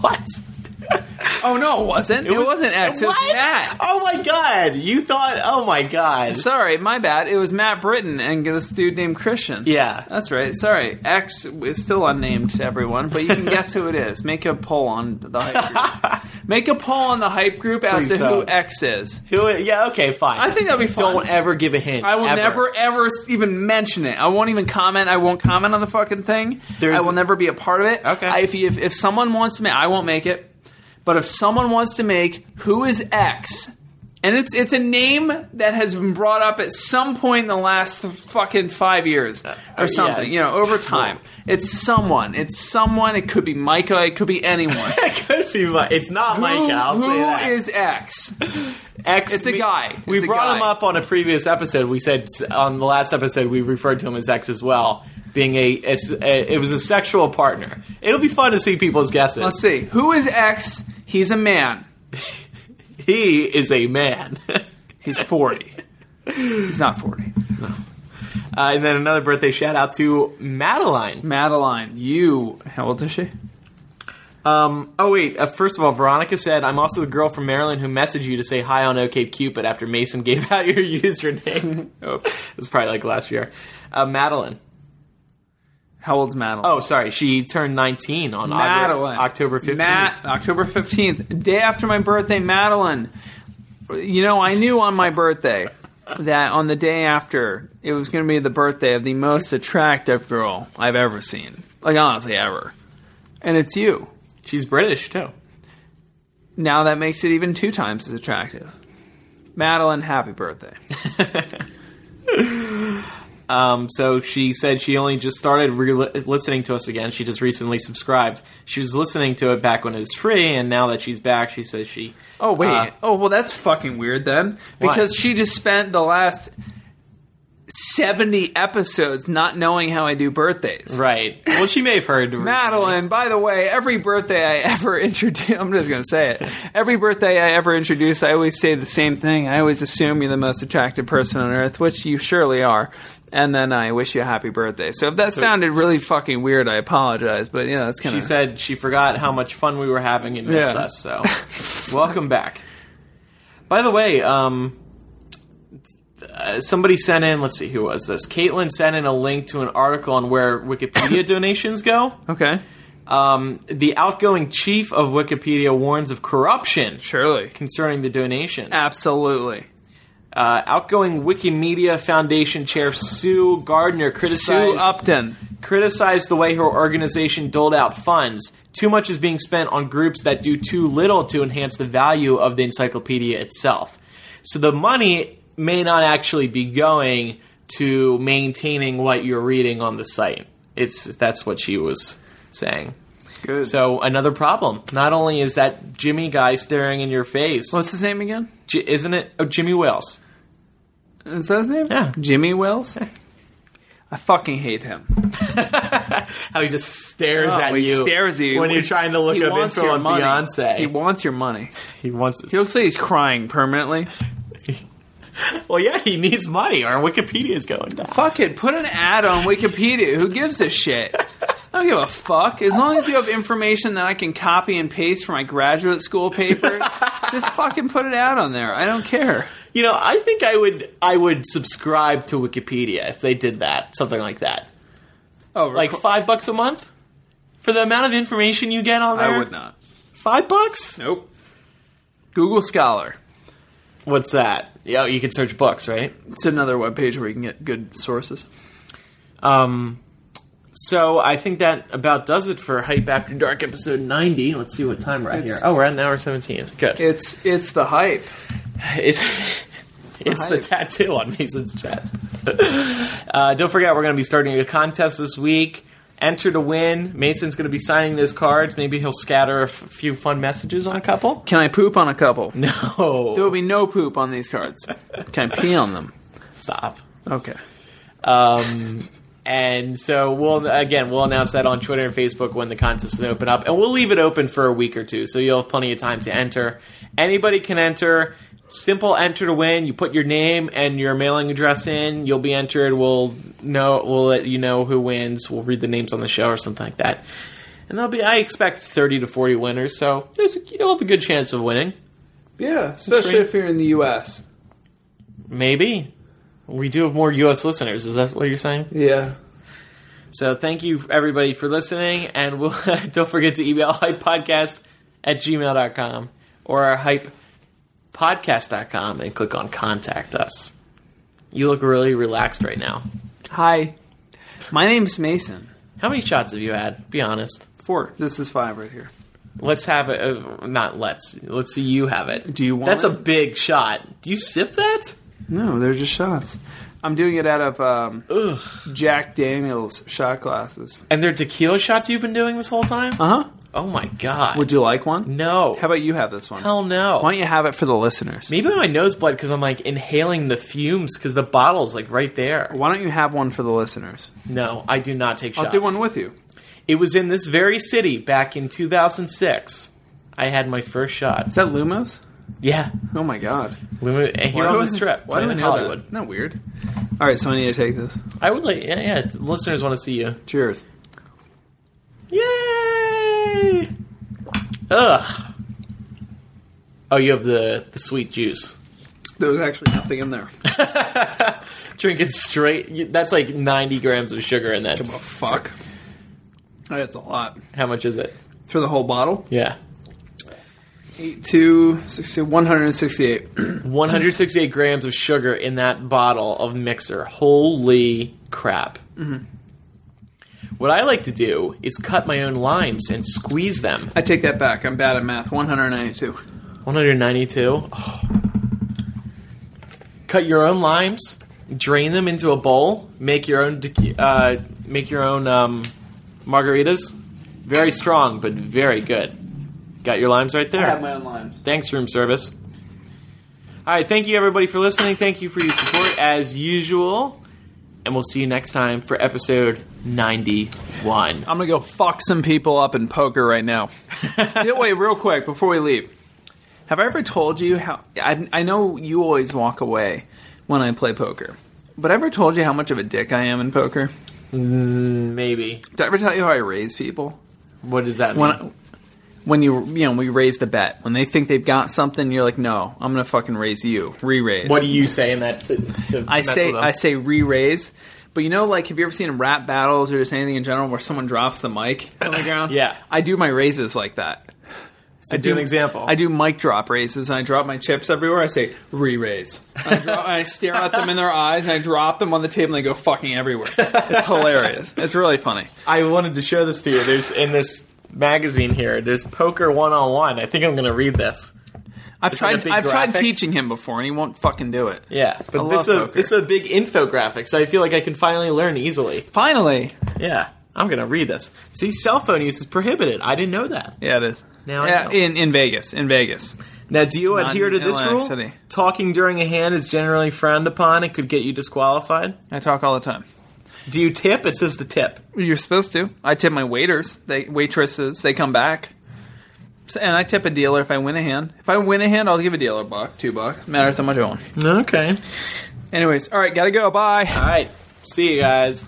What? (laughs) oh no, it wasn't. It, was, not X. It was What? Matt. Oh my god! You thought? Oh my god! Sorry, my bad. It was Matt Britton and this dude named Christian. Yeah. That's right. Sorry. X is still unnamed to everyone, but you can guess who it is. Make a poll on the hype group. (laughs) Make a poll on the hype group as Please to who don't. X is. Who? Yeah. Okay. Fine. I think that'd be fun. Don't ever give a hint. I will ever. never ever even mention it. I won't even comment. I won't comment on the fucking thing. There's- I will never be a part of it. Okay. I, if, if if someone wants to make, I won't make it. But if someone wants to make who is X, and it's it's a name that has been brought up at some point in the last fucking five years uh, or something, yeah. you know, over time. It's someone. It's someone. It could be Micah. It could be anyone. (laughs) It could be. Mi- It's not Micah. I'll who say that. is X? (laughs) X. It's a guy. We a brought guy. him up on a previous episode. We said on the last episode we referred to him as X as well, being a, a, a- it was a sexual partner. It'll be fun to see people's guesses. Let's see. Who is X? He's a man. (laughs) He is a man. (laughs) He's 40. He's not 40. uh, and then another birthday shout out to Madeline. Madeline, you. How old is she? Um, oh wait, uh, first of all, Veronica said, "I'm also the girl from Maryland who messaged you to say hi on OkCupid after Mason gave (laughs) out your username." (laughs) oh, it was probably like last year. Uh, Madeline. How old's Madeline? Oh, sorry, she turned 19 on Madeline. October 15th. Matt, October 15th. Day after my birthday, Madeline. You know, I knew on my birthday that on the day after, it was going to be the birthday of the most attractive girl I've ever seen. Like, honestly, ever. And it's you. She's British too. Now that makes it even two times as attractive. Madeline, happy birthday. (laughs) Um, so she said she only just started re- listening to us again. She just recently subscribed. She was listening to it back when it was free, and now that she's back, she says she. Oh wait. Uh, oh well, that's fucking weird then, because she just spent the last seventy episodes not knowing how I do birthdays. Right. Well, she may have heard. (laughs) Madeline, by the way, every birthday I ever (laughs) introduce, I'm just going to say it. Every birthday I ever introduce, I always say the same thing. I always assume you're the most attractive person on earth, which you surely are. And then I wish you a happy birthday. So if that sounded really fucking weird, I apologize. But yeah, that's kind of. She said she forgot how much fun we were having and missed Yeah. us. So, (laughs) welcome back. By the way, um, uh, somebody sent in. Let's see, who was this? Caitlin sent in a link to an article on where Wikipedia (coughs) donations go. Okay. Um, the outgoing chief of Wikipedia warns of corruption Surely. concerning the donations. Absolutely. Uh, outgoing Wikimedia Foundation chair Sue Gardner criticized Sue criticized Upton. criticized the way her organization doled out funds. Too much is being spent on groups that do too little to enhance the value of the encyclopedia itself. So the money may not actually be going to maintaining what you're reading on the site. It's that's what she was saying. Good. So another problem. Not only is that Jimmy guy staring in your face, What's his name again? J- isn't it? Oh, Jimmy Wales. Is that his name? Yeah. Jimmy Wills. I fucking hate him. (laughs) How he just stares Oh, at he you stares at you when you're trying to look He up wants info your on money. Beyonce. He wants your money. (laughs) He wants. He looks like he's crying permanently. (laughs) well, yeah, he needs money, or Wikipedia is going down. Fuck it. Put an ad on Wikipedia. Who gives a shit? I don't give a fuck. As long as you have information that I can copy and paste for my graduate school papers, just fucking put it out on there. I don't care. You know, I think I would. I would subscribe to Wikipedia if they did that, something like that. Oh, Like five bucks a month for the amount of information you get on there. I would not. Five bucks? Nope. Google Scholar. What's that? Yeah, you can search books, right? It's another web page where you can get good sources. Um, so I think that about does it for Hype After Dark episode 90. Let's see what time we're at here. Oh, we're at an hour 17. Good. It's it's the hype. It's it's the tattoo on Mason's chest. (laughs) uh, don't forget, we're going to be starting a contest this week. Enter to win. Mason's going to be signing those cards. Maybe he'll scatter a f- few fun messages on a couple. Can I poop on a couple? (laughs) No, There will be no poop on these cards. Can I pee on them? stop. Okay. Um, and so we'll again we'll announce that on Twitter and Facebook when the contest is open up, and we'll leave it open for a week or two, so you'll have plenty of time to enter. Anybody can enter. Simple enter to win. You put your name and your mailing address in. You'll be entered. We'll know. We'll let you know who wins. We'll read the names on the show or something like that. And there'll be. I expect thirty to forty winners. So there's a, you'll have a good chance of winning. Yeah, especially if you're in the U.S. Maybe. We do have more U.S. listeners. Is that what you're saying? Yeah. So thank you everybody for listening, and we'll (laughs) don't forget to email (laughs) hypepodcast at gmail.com or our hypepodcast.com and click on contact us. You look really relaxed right now. Hi. My name's Mason. How many shots have you had? Be honest. Four. This is five right here. Let's have it. Uh, not let's. Let's see you have it. Do you want That's a big shot. Do you sip that? No, they're just shots. I'm doing it out of um, Ugh. Jack Daniels shot glasses. And they're tequila shots you've been doing this whole time? Uh huh. Oh my god. Would you like one? no. How about you have this one? Hell no. Why don't you have it for the listeners? Maybe my nose blood because I'm like inhaling the fumes because the bottle's like right there. Why don't you have one for the listeners? No, I do not take shots. I'll do one with you. It was in this very city back in 2006. I had my first shot. Is that Lumos? Yeah, Oh my god. Lumi- here on this trip, Why do in know Hollywood. that? Isn't that weird? All right, so I need to take this. I would like, yeah, yeah. Listeners want to see you. Cheers. Yay! Ugh. Oh, you have the the sweet juice. There was actually nothing in there. (laughs) Drink it straight. That's like 90 grams of sugar in that. Oh, fuck. That's a lot. How much is it? For the whole bottle? Yeah. 8 to 60, 168. 168 grams of sugar in that bottle of mixer. Holy crap. Mm-hmm. What I like to do is cut my own limes and squeeze them. I take that back. I'm bad at math. 192. 192. Oh. Cut your own limes, drain them into a bowl, make your own uh, make your own um, margaritas. Very strong, but very good. Got your limes right there. I have my own limes. Thanks, room service. All right, thank you everybody for listening. Thank you for your support as usual, and we'll see you next time for episode ninety-one. I'm gonna go fuck some people up in poker right now. (laughs) Yeah, Wait, real quick before we leave. Have I ever told you how? I, I know you always walk away when I play poker, but I ever told you how much of a dick I am in poker? Mm, maybe. Did I ever tell you how I raise people? What does that mean? When when you you know we raise the bet when they think they've got something, you're like, no, I'm gonna fucking raise you, re-raise. what do you say in that? To, to I mess say with them? I say re-raise. But you know, like, have you ever seen rap battles or just anything in general where someone drops the mic on the ground? (laughs) Yeah. I do my raises like that. So do an example. I do mic drop raises, and I drop my chips everywhere. I say re-raise. I, drop, I stare at them in their eyes, and I drop them on the table, and they go fucking everywhere. It's hilarious. It's really funny. I wanted to show this to you. There's in this magazine here. There's poker one on one. I think I'm going to read this. I've It's tried. big I've tried teaching him before, and he won't fucking do it. Yeah, but I this is a, poker. this is a big infographic, so I feel like I can finally learn easily. Finally, Yeah. I'm gonna read this. See, cell phone use is prohibited. I didn't know that. Yeah, it is. Now I yeah, know. in in Vegas, in Vegas. Now, do you Not adhere to this Atlantic rule? City. Talking during a hand is generally frowned upon and could get you disqualified. I talk all the time. Do you tip? It says to tip. You're supposed to. I tip my waiters, they waitresses. They come back, So- and I tip a dealer if I win a hand. If I win a hand, I'll give a dealer a buck, two buck. Matters how much I won. Okay. Anyways, all right, gotta go. Bye. All right. See you guys.